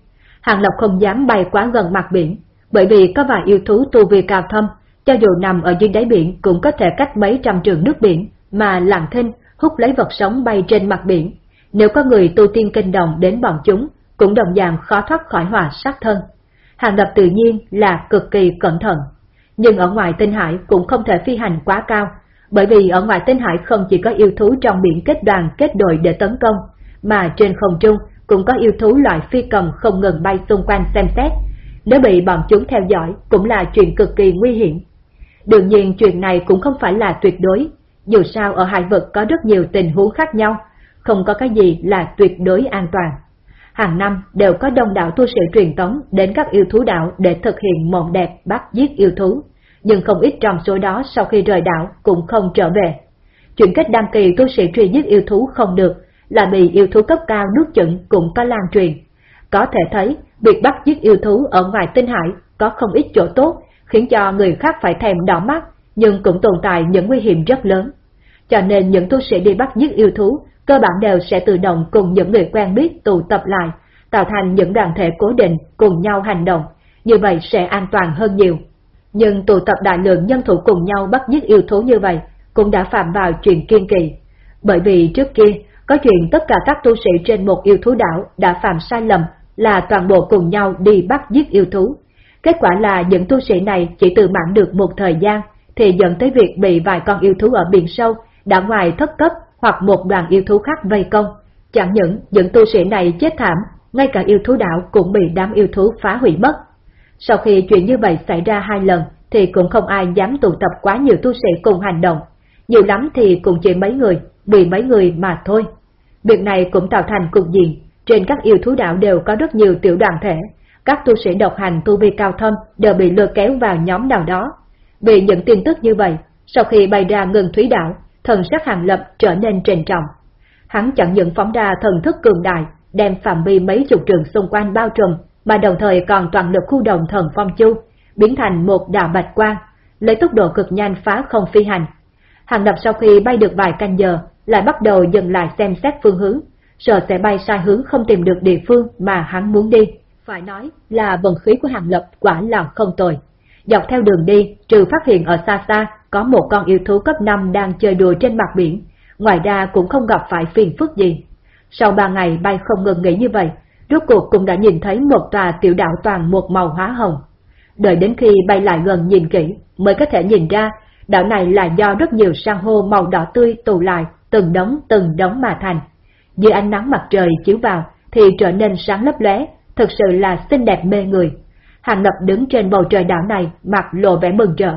Hàng Lập không dám bay quá gần mặt biển, bởi vì có vài yêu thú tu vi cao thâm, cho dù nằm ở dưới đáy biển cũng có thể cách mấy trăm trường nước biển mà lặng thinh hút lấy vật sống bay trên mặt biển. Nếu có người tu tiên kinh đồng đến bọn chúng, cũng đồng dạng khó thoát khỏi hỏa sát thân. Hàng Lập tự nhiên là cực kỳ cẩn thận. Nhưng ở ngoài tinh hải cũng không thể phi hành quá cao, bởi vì ở ngoài tinh hải không chỉ có yêu thú trong biển kết đoàn kết đội để tấn công, mà trên không trung cũng có yêu thú loại phi cầm không ngừng bay xung quanh xem xét. Nếu bị bọn chúng theo dõi cũng là chuyện cực kỳ nguy hiểm. Đương nhiên chuyện này cũng không phải là tuyệt đối, dù sao ở hải vực có rất nhiều tình huống khác nhau, không có cái gì là tuyệt đối an toàn. Hàng năm đều có đông đảo tu sĩ truyền tống đến các yêu thú đảo để thực hiện mộng đẹp bắt giết yêu thú, nhưng không ít trong số đó sau khi rời đảo cũng không trở về. Chuyện kết đăng kỳ tu sĩ truy giết yêu thú không được là bị yêu thú cấp cao nước chừng cũng có lan truyền. Có thể thấy, việc bắt giết yêu thú ở ngoài tinh hải có không ít chỗ tốt, khiến cho người khác phải thèm đỏ mắt, nhưng cũng tồn tại những nguy hiểm rất lớn. Cho nên những tu sĩ đi bắt giết yêu thú, cơ bản đều sẽ tự động cùng những người quen biết tụ tập lại, tạo thành những đoàn thể cố định cùng nhau hành động, như vậy sẽ an toàn hơn nhiều. Nhưng tụ tập đại lượng nhân thủ cùng nhau bắt giết yêu thú như vậy cũng đã phạm vào chuyện kiên kỳ. Bởi vì trước kia, có chuyện tất cả các tu sĩ trên một yêu thú đảo đã phạm sai lầm là toàn bộ cùng nhau đi bắt giết yêu thú. Kết quả là những tu sĩ này chỉ tự mãn được một thời gian, thì dẫn tới việc bị vài con yêu thú ở biển sâu đã ngoài thất cấp hoặc một đoàn yêu thú khác vây công. Chẳng những những tu sĩ này chết thảm, ngay cả yêu thú đạo cũng bị đám yêu thú phá hủy mất. Sau khi chuyện như vậy xảy ra hai lần, thì cũng không ai dám tụ tập quá nhiều tu sĩ cùng hành động. Nhiều lắm thì cũng chỉ mấy người, mười mấy người mà thôi. Việc này cũng tạo thành cục diện, trên các yêu thú đạo đều có rất nhiều tiểu đoàn thể, các tu sĩ độc hành tu vi cao thâm đều bị lừa kéo vào nhóm nào đó. Vì những tin tức như vậy, sau khi bày ra ngừng thúy đảo, thần sắc hàng lập trở nên trền trọng. Hắn chẳng những phóng ra thần thức cường đại, đem phạm vi mấy chục trường xung quanh bao trùm, mà đồng thời còn toàn lực khu động thần phong chu, biến thành một đạo bạch quang, lấy tốc độ cực nhanh phá không phi hành. Hàng lập sau khi bay được vài canh giờ, lại bắt đầu dừng lại xem xét phương hướng, sợ sẽ bay sai hướng không tìm được địa phương mà hắn muốn đi. Phải nói là vận khí của Hàng Lập quả là không tồi. Dọc theo đường đi, trừ phát hiện ở xa xa có một con yêu thú cấp 5 đang chơi đùa trên mặt biển, ngoài ra cũng không gặp phải phiền phức gì. Sau ba ngày bay không ngừng nghỉ như vậy, rốt cuộc cũng đã nhìn thấy một tòa tiểu đảo toàn một màu hóa hồng. Đợi đến khi bay lại gần nhìn kỹ, mới có thể nhìn ra, đảo này là do rất nhiều san hô màu đỏ tươi tụ lại, từng đống từng đống mà thành. Dưới ánh nắng mặt trời chiếu vào thì trở nên sáng lấp lóe, thực sự là xinh đẹp mê người. Hàng Lập đứng trên bầu trời đảo này mặt lộ vẻ mừng rỡ,